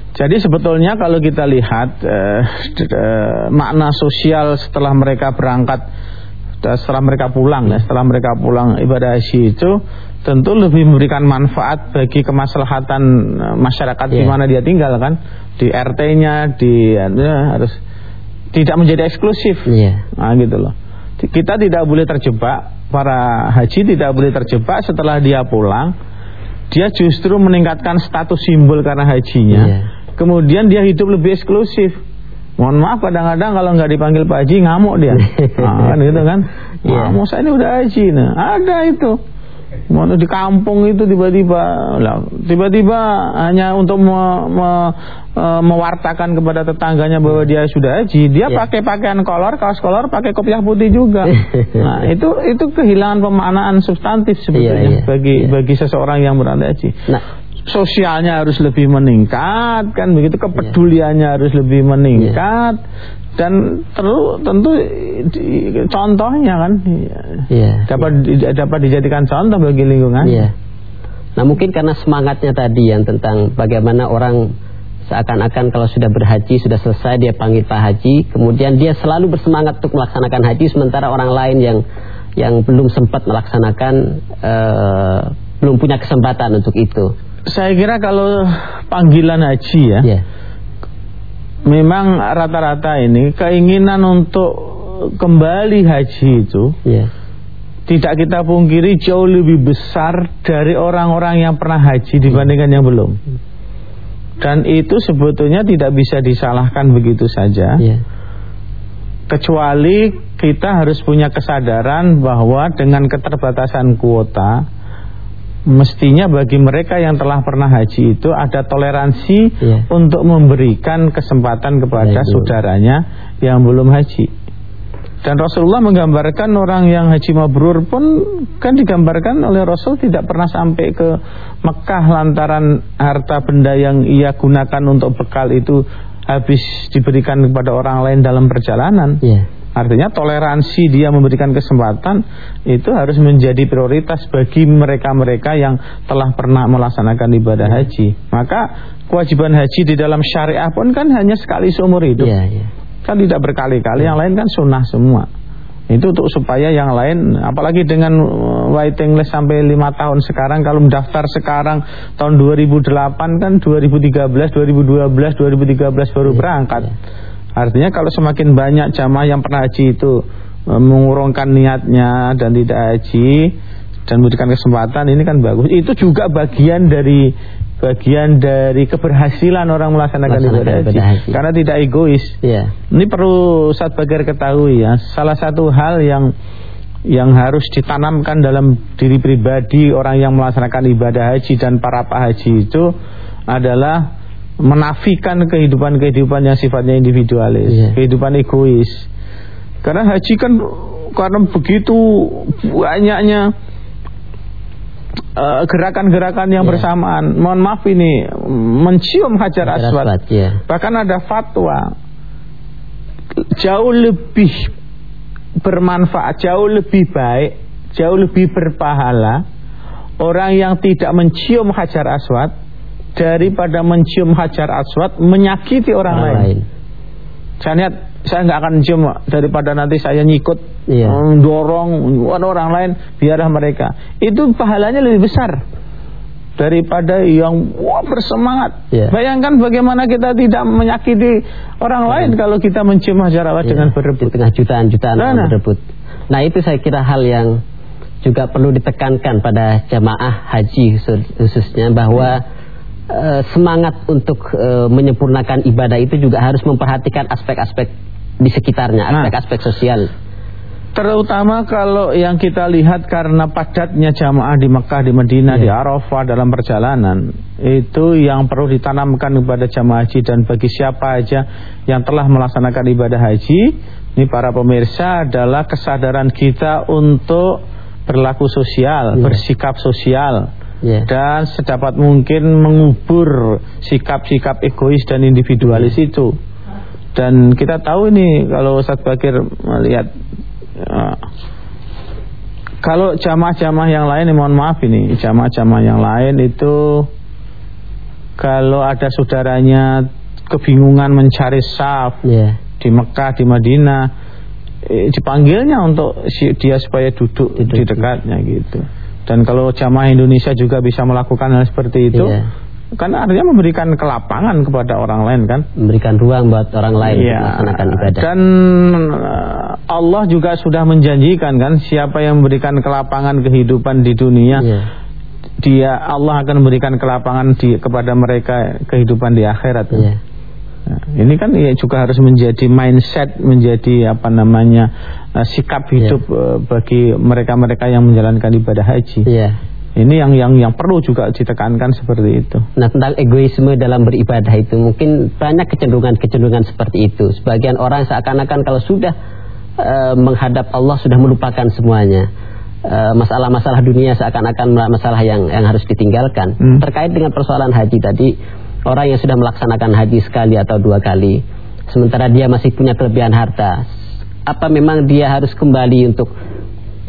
[SPEAKER 2] Jadi sebetulnya kalau kita lihat eh, eh, makna sosial setelah mereka berangkat, setelah mereka pulang ya, setelah mereka pulang ibadah haji itu tentu lebih memberikan manfaat bagi kemaslahatan eh, masyarakat di
[SPEAKER 1] Iya.
[SPEAKER 2] mana dia tinggal kan, di RT-nya, di ya, harus tidak menjadi eksklusif.
[SPEAKER 1] Iya.
[SPEAKER 2] Nah gitu loh. Kita tidak boleh terjebak, para haji tidak boleh terjebak setelah dia pulang. Dia justru meningkatkan status simbol karena hajinya.
[SPEAKER 1] Iya.
[SPEAKER 2] Kemudian dia hidup lebih eksklusif. Mohon maaf kadang-kadang kalau nggak dipanggil Pak Haji ngamuk dia. Nah, kan gitu kan.
[SPEAKER 1] Iya.
[SPEAKER 2] Ngamuk saya ini udah haji nah. Ada itu. Mau di kampung itu tiba-tiba lah, tiba-tiba hanya untuk me- me- eh, mewartakan kepada tetangganya bahwa dia sudah haji, dia
[SPEAKER 1] Iya.
[SPEAKER 2] pakai pakaian kolor, kaos kolor, pakai kopiah putih juga. nah, itu itu kehilangan pemaknaan substantif
[SPEAKER 1] Iya,
[SPEAKER 2] sebetulnya bagi
[SPEAKER 1] Iya.
[SPEAKER 2] bagi seseorang yang berangkat haji.
[SPEAKER 1] Nah,
[SPEAKER 2] Sosialnya harus lebih meningkat kan begitu kepeduliannya harus lebih meningkat dan terus tentu di- contohnya kan
[SPEAKER 1] iya.
[SPEAKER 2] dapat di- dapat dijadikan contoh bagi lingkungan.
[SPEAKER 1] Iya. Nah mungkin karena semangatnya tadi yang tentang bagaimana orang seakan-akan kalau sudah berhaji sudah selesai dia panggil Pak Haji, kemudian dia selalu bersemangat untuk melaksanakan haji sementara orang lain yang yang belum sempat melaksanakan eh, belum punya kesempatan untuk itu.
[SPEAKER 2] Saya kira kalau panggilan haji ya,
[SPEAKER 1] Iya.
[SPEAKER 2] memang rata-rata ini keinginan untuk kembali haji itu
[SPEAKER 1] Iya.
[SPEAKER 2] tidak kita pungkiri jauh lebih besar dari orang-orang yang pernah haji dibandingkan yang belum. Dan itu sebetulnya tidak bisa disalahkan begitu saja.
[SPEAKER 1] Iya.
[SPEAKER 2] Kecuali kita harus punya kesadaran bahwa dengan keterbatasan kuota mestinya bagi mereka yang telah pernah haji itu ada toleransi
[SPEAKER 1] Iya.
[SPEAKER 2] untuk memberikan kesempatan kepada
[SPEAKER 1] Bu.
[SPEAKER 2] saudaranya yang belum haji. Dan Rasulullah menggambarkan orang yang haji mabrur pun kan digambarkan oleh Rasul tidak pernah sampai ke Mekah lantaran harta benda yang ia gunakan untuk bekal itu habis diberikan kepada orang lain dalam perjalanan.
[SPEAKER 1] Iya.
[SPEAKER 2] Artinya toleransi dia memberikan kesempatan itu harus menjadi prioritas bagi mereka-mereka yang telah pernah melaksanakan ibadah haji. Maka kewajiban haji di dalam syariah pun kan hanya sekali seumur hidup.
[SPEAKER 1] Iya, iya.
[SPEAKER 2] Kan tidak berkali-kali, yang lain kan sunnah semua. Itu untuk supaya yang lain, apalagi dengan uh, waiting list sampai lima tahun sekarang, kalau mendaftar sekarang tahun 2008 kan 2013, 2012, 2013 baru berangkat. Artinya kalau semakin banyak jamaah yang pernah haji itu uh, mengurungkan niatnya dan tidak haji dan memberikan kesempatan ini kan bagus. Itu juga bagian dari bagian dari keberhasilan orang melaksanakan ibadah haji.
[SPEAKER 1] haji.
[SPEAKER 2] Karena tidak egois.
[SPEAKER 1] Iya.
[SPEAKER 2] Ini perlu Ustaz Bagir ketahui ya. Salah satu hal yang yang harus ditanamkan dalam diri pribadi orang yang melaksanakan ibadah haji dan para pak haji itu adalah menafikan kehidupan-kehidupan yang sifatnya individualis,
[SPEAKER 1] Iya.
[SPEAKER 2] kehidupan egois. Karena haji kan karena begitu banyaknya eh, gerakan-gerakan yang
[SPEAKER 1] Iya.
[SPEAKER 2] bersamaan. Mohon maaf ini mencium hajar
[SPEAKER 1] Hajar
[SPEAKER 2] aswad.
[SPEAKER 1] aswad, iya.
[SPEAKER 2] Bahkan ada fatwa jauh lebih bermanfaat, jauh lebih baik, jauh lebih berpahala orang yang tidak mencium hajar aswad daripada mencium hajar aswad menyakiti orang, lain.
[SPEAKER 1] lain.
[SPEAKER 2] Saya lihat saya nggak akan cium daripada nanti saya nyikut,
[SPEAKER 1] Iya.
[SPEAKER 2] dorong orang lain, biarlah mereka. Itu pahalanya lebih besar daripada yang wah bersemangat.
[SPEAKER 1] Iya.
[SPEAKER 2] Bayangkan bagaimana kita tidak menyakiti orang lain kalau kita mencium hajar aswad
[SPEAKER 1] Iya,
[SPEAKER 2] dengan
[SPEAKER 1] Di
[SPEAKER 2] berebut.
[SPEAKER 1] tengah jutaan-jutaan
[SPEAKER 2] Nah,
[SPEAKER 1] orang
[SPEAKER 2] nah.
[SPEAKER 1] berebut. Nah itu saya kira hal yang juga perlu ditekankan pada jamaah haji khusus- khususnya bahwa eh, semangat untuk eh, menyempurnakan ibadah itu juga harus memperhatikan aspek-aspek di sekitarnya,
[SPEAKER 2] Nah.
[SPEAKER 1] aspek-aspek sosial.
[SPEAKER 2] Terutama kalau yang kita lihat karena padatnya jamaah di Mekah, di Madinah,
[SPEAKER 1] Iya.
[SPEAKER 2] di Arafah dalam perjalanan Itu yang perlu ditanamkan kepada jamaah haji Dan bagi siapa aja yang telah melaksanakan ibadah haji Ini para pemirsa adalah kesadaran kita untuk berlaku sosial,
[SPEAKER 1] Iya.
[SPEAKER 2] bersikap sosial
[SPEAKER 1] Ya.
[SPEAKER 2] Dan sedapat mungkin mengubur sikap-sikap egois dan individualis itu dan kita tahu ini kalau Ustadz Bakir melihat ya, kalau jamaah-jamaah yang lain, mohon maaf ini, jamaah-jamaah yang lain itu kalau ada saudaranya kebingungan mencari saf
[SPEAKER 1] Ya.
[SPEAKER 2] di Mekah, di Madinah, eh, dipanggilnya untuk si- dia supaya duduk,
[SPEAKER 1] Duduk.
[SPEAKER 2] di dekatnya gitu. Dan kalau jamaah Indonesia juga bisa melakukan hal seperti itu,
[SPEAKER 1] Iya.
[SPEAKER 2] kan artinya memberikan kelapangan kepada orang lain kan.
[SPEAKER 1] Memberikan ruang buat orang lain untuk
[SPEAKER 2] Iya.
[SPEAKER 1] melaksanakan ibadah.
[SPEAKER 2] Dan eh, Allah juga sudah menjanjikan kan siapa yang memberikan kelapangan kehidupan di dunia,
[SPEAKER 1] Iya.
[SPEAKER 2] dia Allah akan memberikan kelapangan di kepada mereka kehidupan di akhirat.
[SPEAKER 1] Iya.
[SPEAKER 2] Nah, ini kan ya juga harus menjadi mindset, menjadi apa namanya eh, sikap hidup eh, bagi mereka-mereka yang menjalankan ibadah haji.
[SPEAKER 1] Iya.
[SPEAKER 2] Ini yang yang yang perlu juga ditekankan seperti itu.
[SPEAKER 1] Nah tentang egoisme dalam beribadah itu mungkin banyak kecenderungan-kecenderungan seperti itu. Sebagian orang seakan-akan kalau sudah eh, menghadap Allah sudah melupakan semuanya. Eh, Masalah-masalah dunia seakan-akan masalah yang yang harus ditinggalkan.
[SPEAKER 2] Hmm.
[SPEAKER 1] Terkait dengan persoalan haji tadi, orang yang sudah melaksanakan haji sekali atau dua kali, sementara dia masih punya kelebihan harta, apa memang dia harus kembali untuk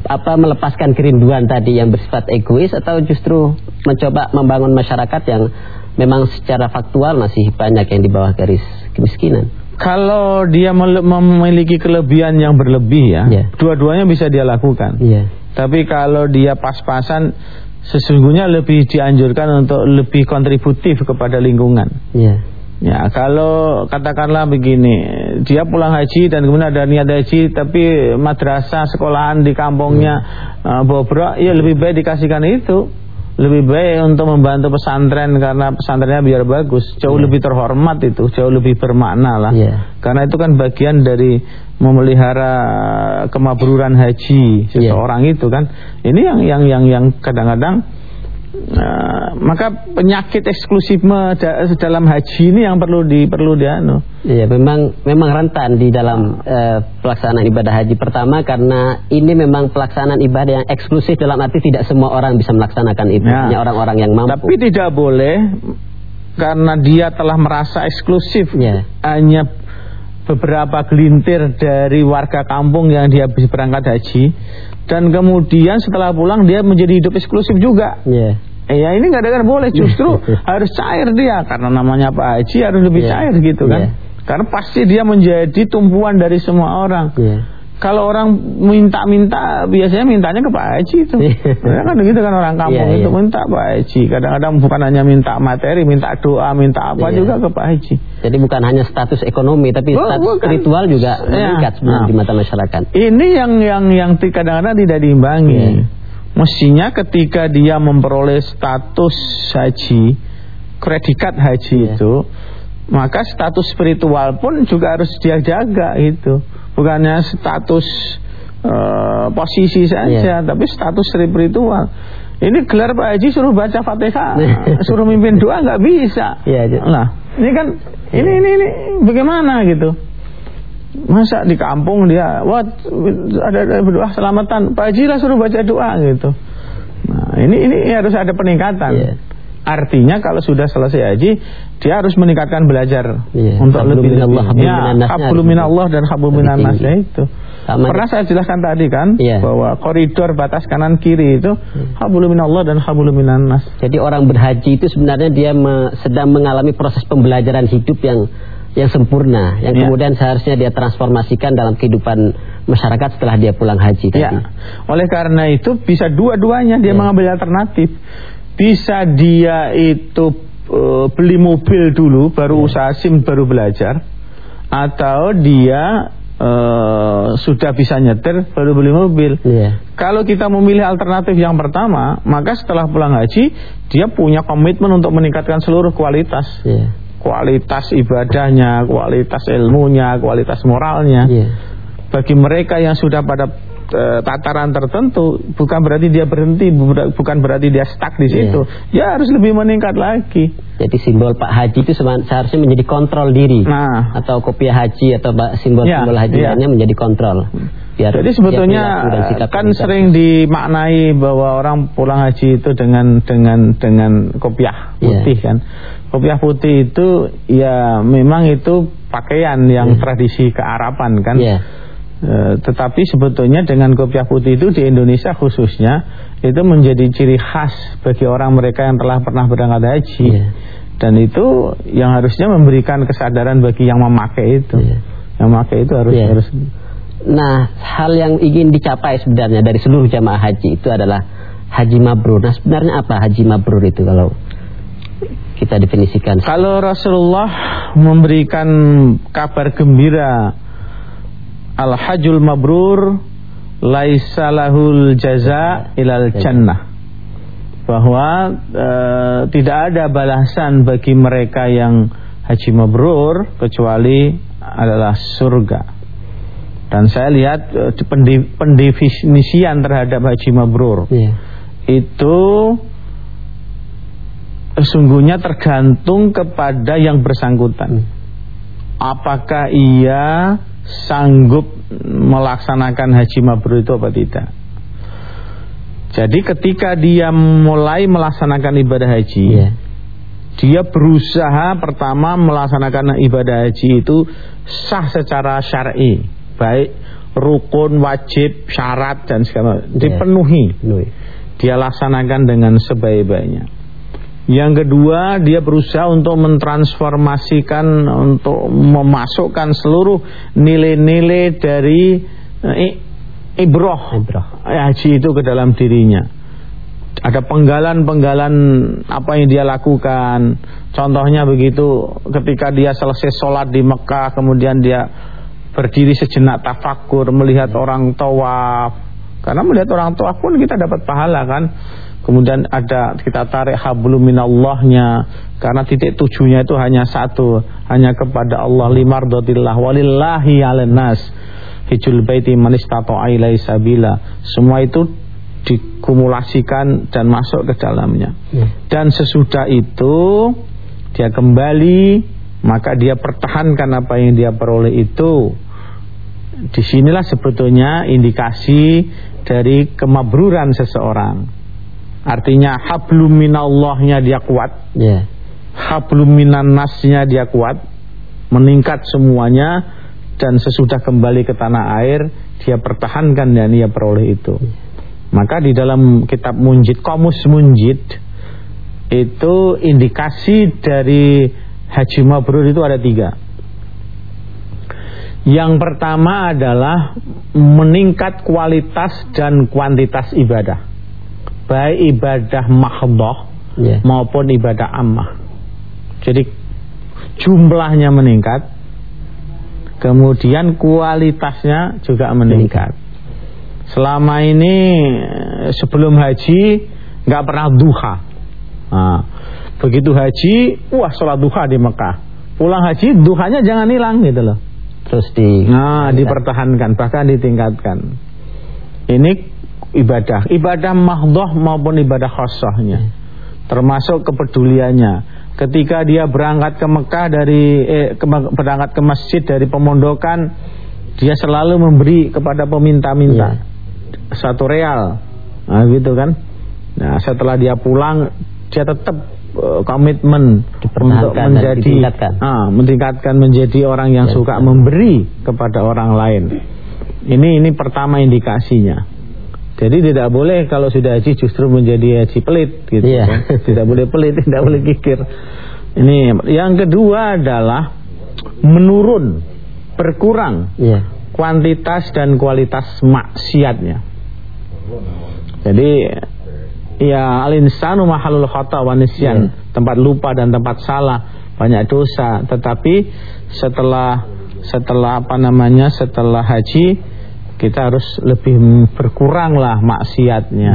[SPEAKER 1] apa melepaskan kerinduan tadi yang bersifat egois atau justru mencoba membangun masyarakat yang memang secara faktual masih banyak yang di bawah garis kemiskinan.
[SPEAKER 2] Kalau dia memiliki kelebihan yang berlebih ya,
[SPEAKER 1] Iya.
[SPEAKER 2] dua-duanya bisa dia lakukan.
[SPEAKER 1] Iya.
[SPEAKER 2] Tapi kalau dia pas-pasan, sesungguhnya lebih dianjurkan untuk lebih kontributif kepada lingkungan.
[SPEAKER 1] Iya.
[SPEAKER 2] Ya, kalau katakanlah begini, dia pulang haji dan kemudian ada niat haji, tapi madrasah sekolahan di kampungnya uh, bobrok, ya lebih baik dikasihkan itu. Lebih baik untuk membantu pesantren karena pesantrennya biar bagus, jauh
[SPEAKER 1] Iya.
[SPEAKER 2] lebih terhormat itu, jauh lebih bermakna lah.
[SPEAKER 1] Iya.
[SPEAKER 2] Karena itu kan bagian dari memelihara kemabruran haji
[SPEAKER 1] Iya.
[SPEAKER 2] seseorang itu kan. Ini yang yang yang yang kadang-kadang Nah, maka penyakit eksklusifme da- dalam haji ini yang perlu di perlu dianu.
[SPEAKER 1] Iya, memang memang rentan di dalam eh, pelaksanaan ibadah haji pertama karena ini memang pelaksanaan ibadah yang eksklusif dalam arti tidak semua orang bisa melaksanakan itu,
[SPEAKER 2] Ya.
[SPEAKER 1] hanya orang-orang yang mampu.
[SPEAKER 2] Tapi tidak boleh karena dia telah merasa eksklusif
[SPEAKER 1] Iya.
[SPEAKER 2] hanya beberapa gelintir dari warga kampung yang dia bisa berangkat haji dan kemudian setelah pulang dia menjadi hidup eksklusif juga.
[SPEAKER 1] Iya.
[SPEAKER 2] Eh, ya ini nggak ada boleh justru harus cair dia karena namanya Pak Haji harus lebih
[SPEAKER 1] Iya.
[SPEAKER 2] cair gitu kan.
[SPEAKER 1] Iya.
[SPEAKER 2] Karena pasti dia menjadi tumpuan dari semua orang.
[SPEAKER 1] Iya.
[SPEAKER 2] Kalau orang minta-minta biasanya mintanya ke Pak Haji itu.
[SPEAKER 1] Iya.
[SPEAKER 2] Ya kan gitu kan orang kampung
[SPEAKER 1] Iya,
[SPEAKER 2] itu
[SPEAKER 1] iya.
[SPEAKER 2] minta Pak Haji. Kadang-kadang bukan hanya minta materi, minta doa, minta apa
[SPEAKER 1] Iya.
[SPEAKER 2] juga ke Pak Haji.
[SPEAKER 1] Jadi bukan hanya status ekonomi tapi
[SPEAKER 2] Oh,
[SPEAKER 1] status
[SPEAKER 2] bukan.
[SPEAKER 1] spiritual juga
[SPEAKER 2] Iya.
[SPEAKER 1] meningkat sebenarnya
[SPEAKER 2] Nah.
[SPEAKER 1] di mata masyarakat.
[SPEAKER 2] Ini yang yang yang kadang-kadang tidak diimbangi.
[SPEAKER 1] Iya.
[SPEAKER 2] Mestinya ketika dia memperoleh status haji, predikat haji
[SPEAKER 1] Iya.
[SPEAKER 2] itu, maka status spiritual pun juga harus dia jaga itu. Bukannya status eh, posisi saja,
[SPEAKER 1] Iya.
[SPEAKER 2] tapi status spiritual. Ini gelar Pak Haji suruh baca Fatihah, suruh mimpin doa nggak bisa.
[SPEAKER 1] Iya, iya.
[SPEAKER 2] Nah, ini kan ini ini ini bagaimana gitu? Masa di kampung dia, wah ada, ada berdoa selamatan, Pak Haji lah suruh baca doa gitu. Nah ini ini harus ada peningkatan.
[SPEAKER 1] Iya.
[SPEAKER 2] Artinya kalau sudah selesai haji, dia harus meningkatkan belajar
[SPEAKER 1] Iya.
[SPEAKER 2] untuk lebih
[SPEAKER 1] minallah, hablum
[SPEAKER 2] ya, hablum
[SPEAKER 1] harus
[SPEAKER 2] minallah dan hablum
[SPEAKER 1] lebih
[SPEAKER 2] minannas
[SPEAKER 1] tinggi.
[SPEAKER 2] ya itu.
[SPEAKER 1] Sama-
[SPEAKER 2] Pernah saya jelaskan tadi kan
[SPEAKER 1] Iya.
[SPEAKER 2] bahwa koridor batas kanan kiri itu hablum minallah dan hablum minannas.
[SPEAKER 1] Jadi orang berhaji itu sebenarnya dia me- sedang mengalami proses pembelajaran hidup yang yang sempurna, yang
[SPEAKER 2] Iya.
[SPEAKER 1] kemudian seharusnya dia transformasikan dalam kehidupan masyarakat setelah dia pulang haji tadi.
[SPEAKER 2] Ya, oleh karena itu bisa dua-duanya dia
[SPEAKER 1] Ya.
[SPEAKER 2] mengambil alternatif. Bisa dia itu eh, beli mobil dulu, baru
[SPEAKER 1] Ya.
[SPEAKER 2] usaha SIM, baru belajar, atau dia eh, sudah bisa nyetir, baru beli mobil.
[SPEAKER 1] Iya.
[SPEAKER 2] Kalau kita memilih alternatif yang pertama, maka setelah pulang haji, dia punya komitmen untuk meningkatkan seluruh kualitas.
[SPEAKER 1] Iya.
[SPEAKER 2] Kualitas ibadahnya, kualitas ilmunya, kualitas moralnya
[SPEAKER 1] Iya.
[SPEAKER 2] bagi mereka yang sudah pada eh, tataran tertentu bukan berarti dia berhenti bu- bukan berarti dia stuck di situ ya harus lebih meningkat lagi
[SPEAKER 1] Jadi simbol Pak Haji itu seharusnya menjadi kontrol diri.
[SPEAKER 2] nah
[SPEAKER 1] Atau kopiah haji atau simbol-simbol
[SPEAKER 2] Ya,
[SPEAKER 1] haji lainnya menjadi kontrol. Biar
[SPEAKER 2] Jadi sebetulnya kan sering dimaknai bahwa orang pulang haji itu dengan dengan dengan kopiah
[SPEAKER 1] Iya.
[SPEAKER 2] putih kan. Kopiah putih itu ya memang itu pakaian yang tradisi kearapan kan.
[SPEAKER 1] Iya.
[SPEAKER 2] E, tetapi sebetulnya dengan kopiah putih itu di Indonesia khususnya itu menjadi ciri khas bagi orang mereka yang telah pernah berangkat haji.
[SPEAKER 1] Iya.
[SPEAKER 2] Dan itu yang harusnya memberikan kesadaran bagi yang memakai itu.
[SPEAKER 1] Iya.
[SPEAKER 2] Yang memakai itu harus
[SPEAKER 1] Iya.
[SPEAKER 2] harus
[SPEAKER 1] Nah, hal yang ingin dicapai sebenarnya dari seluruh jamaah haji itu adalah haji mabrur. Nah, sebenarnya apa haji mabrur itu kalau kita definisikan?
[SPEAKER 2] Kalau Rasulullah memberikan kabar gembira Al-Hajjul Mabrur Laisa lahul jaza ilal jannah Bahwa eh, tidak ada balasan bagi mereka yang haji mabrur Kecuali adalah surga Dan saya lihat pendi- pendefinisian terhadap haji mabrur
[SPEAKER 1] Iya.
[SPEAKER 2] itu sesungguhnya tergantung kepada yang bersangkutan. Apakah ia sanggup melaksanakan haji mabrur itu apa tidak? Jadi ketika dia mulai melaksanakan ibadah haji,
[SPEAKER 1] Iya.
[SPEAKER 2] dia berusaha pertama melaksanakan ibadah haji itu sah secara syar'i, baik rukun, wajib, syarat dan segala
[SPEAKER 1] Iya.
[SPEAKER 2] dipenuhi
[SPEAKER 1] Nui.
[SPEAKER 2] dia laksanakan dengan sebaik-baiknya. Yang kedua, dia berusaha untuk mentransformasikan, untuk memasukkan seluruh nilai-nilai dari eh, ibroh
[SPEAKER 1] Ibroh.
[SPEAKER 2] haji itu ke dalam dirinya. Ada penggalan-penggalan apa yang dia lakukan. Contohnya begitu, ketika dia selesai sholat di Mekah, kemudian dia berdiri sejenak tafakur, melihat orang tawaf. Karena melihat orang tawaf pun kita dapat pahala kan. Kemudian ada kita tarik hablum minallahnya karena titik tujuhnya itu hanya satu, hanya kepada Allah limardatillah walillahi 'alan nas hijul baiti man istata'a ilaihi sabila. Semua itu dikumulasikan dan masuk ke dalamnya.
[SPEAKER 1] Iya.
[SPEAKER 2] Dan sesudah itu dia kembali maka dia pertahankan apa yang dia peroleh itu. Di sinilah sebetulnya indikasi dari kemabruran seseorang. Artinya hablum minallahnya dia kuat,
[SPEAKER 1] Iya.
[SPEAKER 2] hablum minan nasnya dia kuat, meningkat semuanya dan sesudah kembali ke tanah air dia pertahankan dan dia peroleh itu. Maka di dalam kitab Munjid, Komus Munjid itu indikasi dari haji mabrur itu ada tiga. Yang pertama adalah meningkat kualitas dan kuantitas ibadah. Baik ibadah mahdoh
[SPEAKER 1] Iya.
[SPEAKER 2] maupun ibadah ammah. Jadi jumlahnya meningkat, kemudian kualitasnya juga meningkat. Selama ini eh, sebelum haji nggak pernah duha. Nah, begitu haji, wah sholat duha di Mekah. Pulang haji duhanya jangan hilang gitu loh.
[SPEAKER 1] Terus di
[SPEAKER 2] Nah, dipertahankan bahkan ditingkatkan. Ini ibadah, ibadah mahdoh maupun ibadah khosohnya, termasuk kepeduliannya. Ketika dia berangkat ke Mekah dari eh, ke- berangkat ke masjid dari pemondokan, dia selalu memberi kepada peminta-minta satu real, nah, gitu kan. Nah, setelah dia pulang, dia tetap eh, komitmen untuk menjadi
[SPEAKER 1] ditingkatkan.
[SPEAKER 2] Ah, meningkatkan menjadi orang yang
[SPEAKER 1] Ya,
[SPEAKER 2] suka
[SPEAKER 1] ya.
[SPEAKER 2] memberi kepada orang lain. Ini ini pertama indikasinya. Jadi tidak boleh kalau sudah haji justru menjadi haji pelit gitu.
[SPEAKER 1] Iya.
[SPEAKER 2] kan. Tidak boleh pelit, tidak boleh kikir. Ini yang kedua adalah menurun, berkurang
[SPEAKER 1] Iya.
[SPEAKER 2] kuantitas dan kualitas maksiatnya. Jadi ya al-insanu mahalul khata wa nisyan,
[SPEAKER 1] Iya.
[SPEAKER 2] tempat lupa dan tempat salah, banyak dosa, tetapi setelah setelah apa namanya? setelah haji kita harus lebih berkurang lah maksiatnya.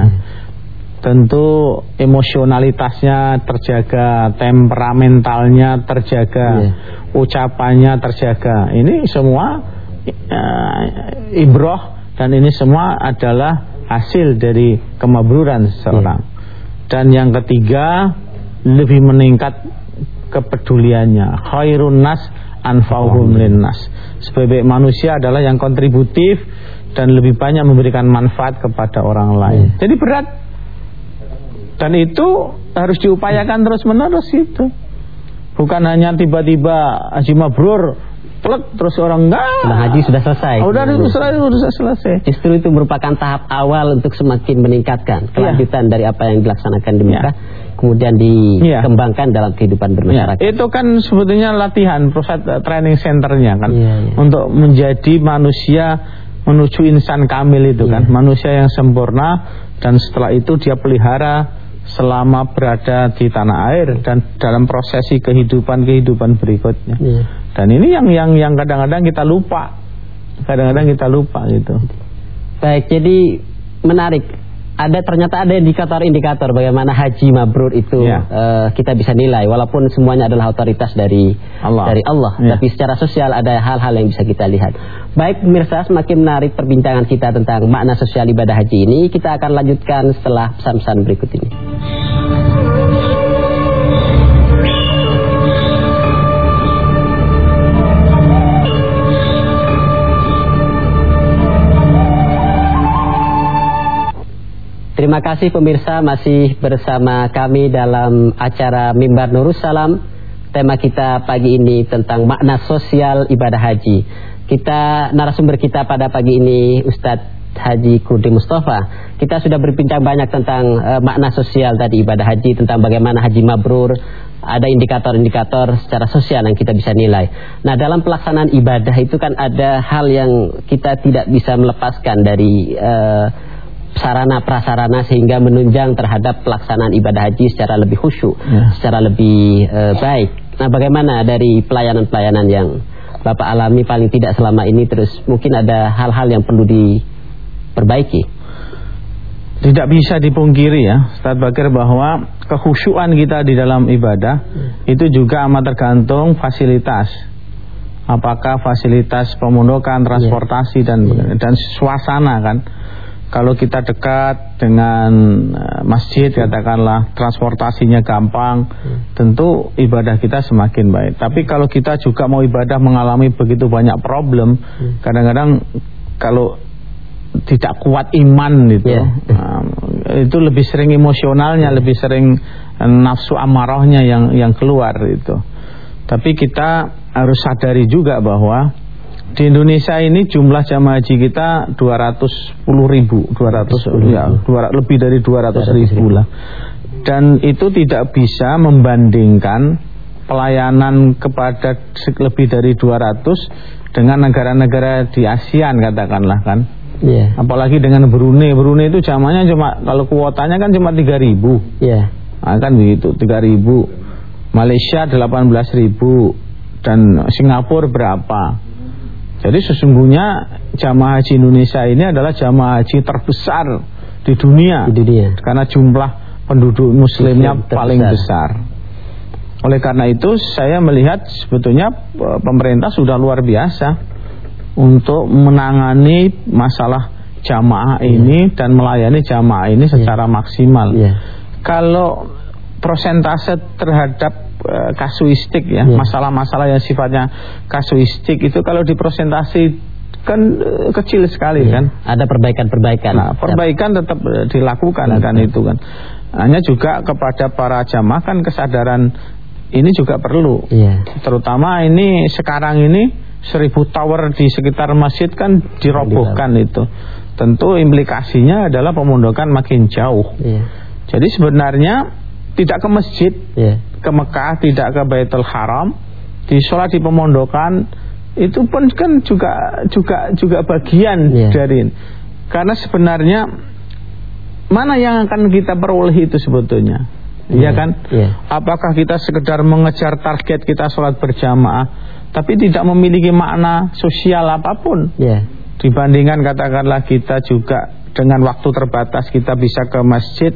[SPEAKER 2] Tentu emosionalitasnya terjaga, temperamentalnya terjaga,
[SPEAKER 1] Iya.
[SPEAKER 2] ucapannya terjaga. Ini semua eh, ibroh dan ini semua adalah hasil dari kemabruran.
[SPEAKER 1] Iya.
[SPEAKER 2] Dan yang ketiga lebih meningkat kepeduliannya. Khairun nas anfa'uhum linnas. Sebaik manusia adalah yang kontributif dan lebih banyak memberikan manfaat kepada orang lain.
[SPEAKER 1] Iya.
[SPEAKER 2] Jadi berat. Dan itu harus diupayakan terus-menerus itu. Bukan hanya tiba-tiba Haji Mabrur plek terus orang enggak.
[SPEAKER 1] Sudah haji sudah selesai.
[SPEAKER 2] Oh, udah itu selesai, sudah selesai.
[SPEAKER 1] Justru itu merupakan tahap awal untuk semakin meningkatkan kelanjutan dari apa yang dilaksanakan di Mekah, kemudian
[SPEAKER 2] Iya.
[SPEAKER 1] dikembangkan dalam kehidupan
[SPEAKER 2] Ya,
[SPEAKER 1] bermasyarakat.
[SPEAKER 2] itu kan sebetulnya latihan proses eh, training centernya kan
[SPEAKER 1] Iya, iya.
[SPEAKER 2] untuk menjadi manusia menuju insan kamil itu kan
[SPEAKER 1] Iya.
[SPEAKER 2] manusia yang sempurna dan setelah itu dia pelihara selama berada di tanah air dan dalam prosesi kehidupan kehidupan berikutnya
[SPEAKER 1] Iya.
[SPEAKER 2] dan ini yang yang yang kadang-kadang kita lupa kadang-kadang kita lupa gitu
[SPEAKER 1] Baik, jadi menarik. Ada ternyata ada indikator-indikator bagaimana haji mabrur itu
[SPEAKER 2] Ya.
[SPEAKER 1] eh, kita bisa nilai walaupun semuanya adalah otoritas dari
[SPEAKER 2] Allah.
[SPEAKER 1] dari Allah,
[SPEAKER 2] Ya.
[SPEAKER 1] tapi secara sosial ada hal-hal yang bisa kita lihat. Baik pemirsa, semakin menarik perbincangan kita tentang makna sosial ibadah haji ini. Kita akan lanjutkan setelah pesan-pesan berikut ini. Terima kasih pemirsa masih bersama kami dalam acara Mimbar Nurus Salam. Tema kita pagi ini tentang makna sosial ibadah haji. Kita narasumber kita pada pagi ini Ustadz Haji Kurdi Mustafa. Kita sudah berbincang banyak tentang eh, makna sosial tadi ibadah haji, tentang bagaimana haji mabrur, ada indikator-indikator secara sosial yang kita bisa nilai. Nah, dalam pelaksanaan ibadah itu kan ada hal yang kita tidak bisa melepaskan dari eh, sarana prasarana sehingga menunjang terhadap pelaksanaan ibadah haji secara lebih khusyuk,
[SPEAKER 2] Ya.
[SPEAKER 1] secara lebih eh, baik. Nah, bagaimana dari pelayanan-pelayanan yang Bapak alami paling tidak selama ini terus mungkin ada hal-hal yang perlu diperbaiki.
[SPEAKER 2] Tidak bisa dipungkiri ya, Ustaz Bakir bahwa kekhusyuan kita di dalam ibadah itu juga amat tergantung fasilitas. Apakah fasilitas pemondokan, transportasi dan dan suasana kan. Kalau kita dekat dengan eh, masjid katakanlah transportasinya gampang, tentu ibadah kita semakin baik. Tapi kalau kita juga mau ibadah mengalami begitu banyak problem, kadang-kadang kalau tidak kuat iman gitu.
[SPEAKER 1] Iya.
[SPEAKER 2] Um, itu lebih sering emosionalnya, lebih sering eh, nafsu amarahnya yang yang keluar itu. Tapi kita harus sadari juga bahwa di Indonesia ini jumlah jamaah haji kita 210 ribu, 200 ya, 200 lebih dari 200 ribu lah. Dan itu tidak bisa membandingkan pelayanan kepada lebih dari 200 dengan negara-negara di ASEAN katakanlah kan.
[SPEAKER 1] Iya.
[SPEAKER 2] Apalagi dengan Brunei. Brunei itu jamanya cuma kalau kuotanya kan cuma 3000.
[SPEAKER 1] Iya.
[SPEAKER 2] Nah, kan begitu 3000. Malaysia 18000 dan Singapura berapa? Jadi sesungguhnya jamaah haji Indonesia ini adalah jamaah haji terbesar di dunia
[SPEAKER 1] Di dunia.
[SPEAKER 2] karena jumlah penduduk muslimnya
[SPEAKER 1] Muslim terbesar.
[SPEAKER 2] paling besar. Oleh karena itu saya melihat sebetulnya eh, pemerintah sudah luar biasa untuk menangani masalah jamaah ini dan melayani jamaah ini secara maksimal.
[SPEAKER 1] Iya.
[SPEAKER 2] Kalau prosentase terhadap eh, kasuistik ya,
[SPEAKER 1] Iya.
[SPEAKER 2] masalah-masalah yang sifatnya kasuistik itu kalau dipresentasi kan eh, kecil sekali
[SPEAKER 1] Iya.
[SPEAKER 2] kan.
[SPEAKER 1] Ada perbaikan-perbaikan.
[SPEAKER 2] Nah, perbaikan tetap eh, dilakukan
[SPEAKER 1] Iya.
[SPEAKER 2] kan itu kan. Hanya juga kepada para jamaah kan kesadaran ini juga perlu.
[SPEAKER 1] Iya.
[SPEAKER 2] Terutama ini sekarang ini seribu tower di sekitar masjid kan dirobohkan itu. Tentu implikasinya adalah pemondokan makin jauh.
[SPEAKER 1] Iya.
[SPEAKER 2] Jadi sebenarnya tidak ke masjid,
[SPEAKER 1] Iya.
[SPEAKER 2] ke Mekah, tidak ke Baitul Haram, di sholat di pemondokan itu pun kan juga juga juga bagian
[SPEAKER 1] Iya.
[SPEAKER 2] dari karena sebenarnya mana yang akan kita peroleh itu sebetulnya,
[SPEAKER 1] Iya,
[SPEAKER 2] iya kan?
[SPEAKER 1] iya.
[SPEAKER 2] Apakah kita sekedar mengejar target kita sholat berjamaah, tapi tidak memiliki makna sosial apa pun?
[SPEAKER 1] Iya.
[SPEAKER 2] Dibandingkan katakanlah kita juga dengan waktu terbatas kita bisa ke masjid,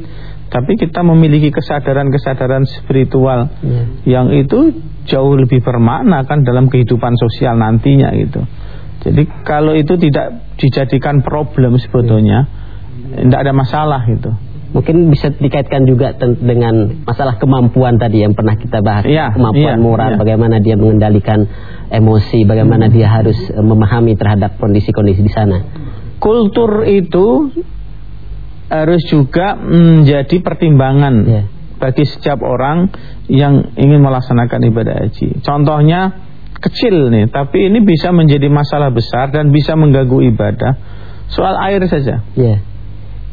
[SPEAKER 2] tapi kita memiliki kesadaran-kesadaran spiritual
[SPEAKER 1] Iya.
[SPEAKER 2] yang itu jauh lebih bermakna kan dalam kehidupan sosial nantinya gitu. Jadi kalau itu tidak dijadikan problem sebetulnya, tidak ada masalah itu.
[SPEAKER 1] Mungkin bisa dikaitkan juga dengan masalah kemampuan tadi yang pernah kita bahas.
[SPEAKER 2] Ya,
[SPEAKER 1] kemampuan
[SPEAKER 2] ya,
[SPEAKER 1] moral,
[SPEAKER 2] ya.
[SPEAKER 1] bagaimana dia mengendalikan emosi, bagaimana hmm. dia harus eh, memahami terhadap kondisi-kondisi di sana.
[SPEAKER 2] Kultur itu harus juga menjadi pertimbangan ya. bagi setiap orang yang ingin melaksanakan ibadah haji. Contohnya kecil nih, tapi ini bisa menjadi masalah besar dan bisa mengganggu ibadah. Soal air saja.
[SPEAKER 1] Ya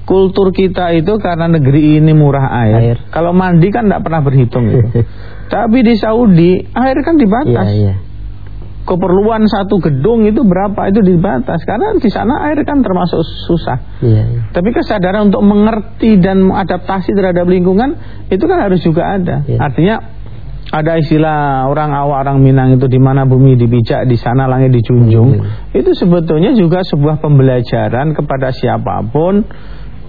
[SPEAKER 2] kultur kita itu karena negeri ini murah air. air. Kalau mandi kan tidak pernah berhitung itu. Tapi di Saudi air kan dibatas.
[SPEAKER 1] Yeah, yeah.
[SPEAKER 2] Keperluan satu gedung itu berapa itu dibatas karena di sana air kan termasuk susah.
[SPEAKER 1] Yeah, yeah.
[SPEAKER 2] Tapi kesadaran untuk mengerti dan mengadaptasi terhadap lingkungan itu kan harus juga ada. Yeah. Artinya ada istilah orang awak orang Minang itu di mana bumi dibijak di sana langit dijunjung. Hmm. Itu sebetulnya juga sebuah pembelajaran kepada siapa pun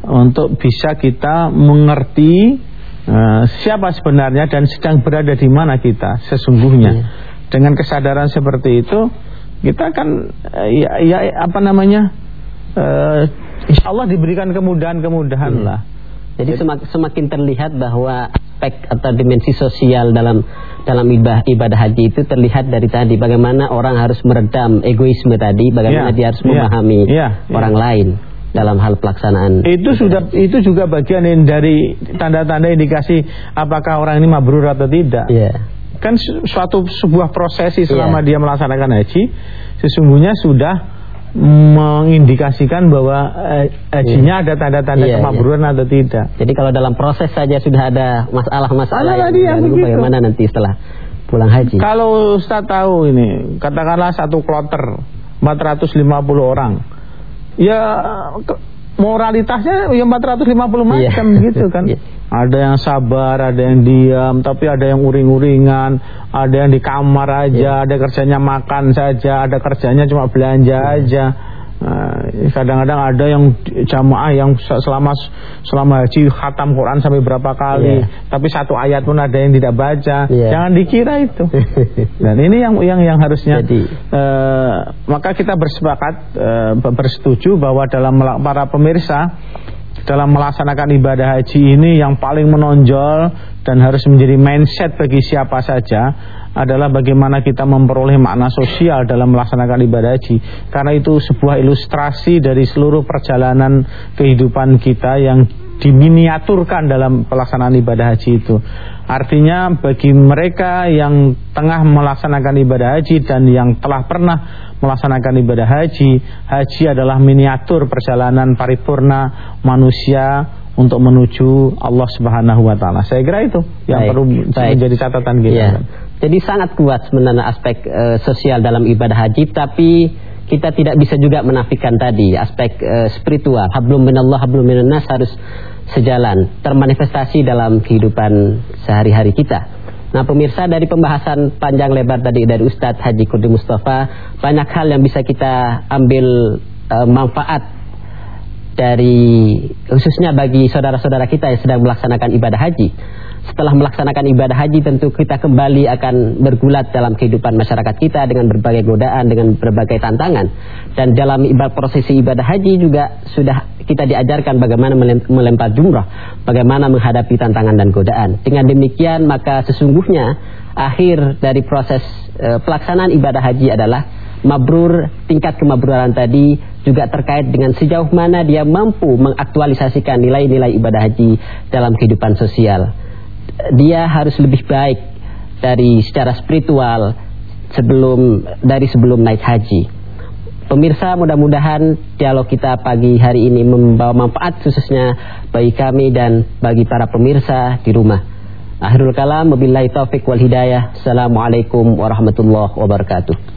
[SPEAKER 2] untuk bisa kita mengerti uh, siapa sebenarnya dan sedang berada di mana kita sesungguhnya. Hmm. Dengan kesadaran seperti itu kita akan uh, ya, ya apa namanya uh, Insya Allah diberikan kemudahan-kemudahan hmm. lah.
[SPEAKER 1] Jadi semak, semakin terlihat bahwa aspek atau dimensi sosial dalam dalam ibadah, ibadah haji itu terlihat dari tadi bagaimana orang harus meredam egoisme tadi, bagaimana yeah, dia harus memahami yeah, yeah, orang yeah. lain dalam hal pelaksanaan
[SPEAKER 2] itu sudah itu juga bagian dari tanda-tanda indikasi apakah orang ini mabrur atau tidak
[SPEAKER 1] yeah.
[SPEAKER 2] Kan suatu sebuah prosesi selama yeah. dia melaksanakan haji sesungguhnya sudah mengindikasikan bahwa eh, hajinya yeah. ada tanda-tanda yeah, kemakburan yeah. atau tidak
[SPEAKER 1] jadi kalau dalam proses saja sudah ada masalah-masalah yang ya, bagaimana nanti setelah pulang haji
[SPEAKER 2] kalau Ustaz tahu ini katakanlah satu kloter 450 orang ya moralitasnya ya 450 macam yeah. gitu kan. Yeah. Ada yang sabar, ada yang diam, tapi ada yang uring-uringan, ada yang di kamar aja, yeah. ada kerjanya makan saja, ada kerjanya cuma belanja yeah. aja. Eh, kadang-kadang ada yang jamaah yang selama selama haji khatam Quran sampai berapa kali, yeah. tapi satu ayat pun ada yang tidak baca. Yeah. Jangan dikira itu. Dan ini yang yang yang harusnya. Jadi, uh, maka kita bersepakat uh, bersetuju bahwa dalam para pemirsa dalam melaksanakan ibadah haji ini yang paling menonjol dan harus menjadi mindset bagi siapa saja adalah bagaimana kita memperoleh makna sosial dalam melaksanakan ibadah haji karena itu sebuah ilustrasi dari seluruh perjalanan kehidupan kita yang diminiaturkan dalam pelaksanaan ibadah haji itu artinya bagi mereka yang tengah melaksanakan ibadah haji dan yang telah pernah melaksanakan ibadah haji haji adalah miniatur perjalanan paripurna manusia untuk menuju Allah Subhanahu wa taala. Saya kira itu yang baik, perlu baik. menjadi catatan kita. Ya.
[SPEAKER 1] Jadi sangat kuat sebenarnya aspek uh, sosial dalam ibadah haji tapi kita tidak bisa juga menafikan tadi aspek uh, spiritual. Hablum minallah hablum minannas harus sejalan, termanifestasi dalam kehidupan sehari-hari kita. Nah pemirsa dari pembahasan panjang lebar tadi dari Ustadz Haji Kurdi Mustafa banyak hal yang bisa kita ambil uh, manfaat dari khususnya bagi saudara-saudara kita yang sedang melaksanakan ibadah haji setelah melaksanakan ibadah haji tentu kita kembali akan bergulat dalam kehidupan masyarakat kita dengan berbagai godaan, dengan berbagai tantangan. Dan dalam ibadah prosesi ibadah haji juga sudah kita diajarkan bagaimana melempar jumrah, bagaimana menghadapi tantangan dan godaan. Dengan demikian maka sesungguhnya akhir dari proses e, pelaksanaan ibadah haji adalah mabrur tingkat kemabruran tadi juga terkait dengan sejauh mana dia mampu mengaktualisasikan nilai-nilai ibadah haji dalam kehidupan sosial dia harus lebih baik dari secara spiritual sebelum dari sebelum naik haji. Pemirsa mudah-mudahan dialog kita pagi hari ini membawa manfaat khususnya bagi kami dan bagi para pemirsa di rumah. Akhirul kalam wabillahi taufik wal hidayah. Assalamualaikum warahmatullahi wabarakatuh.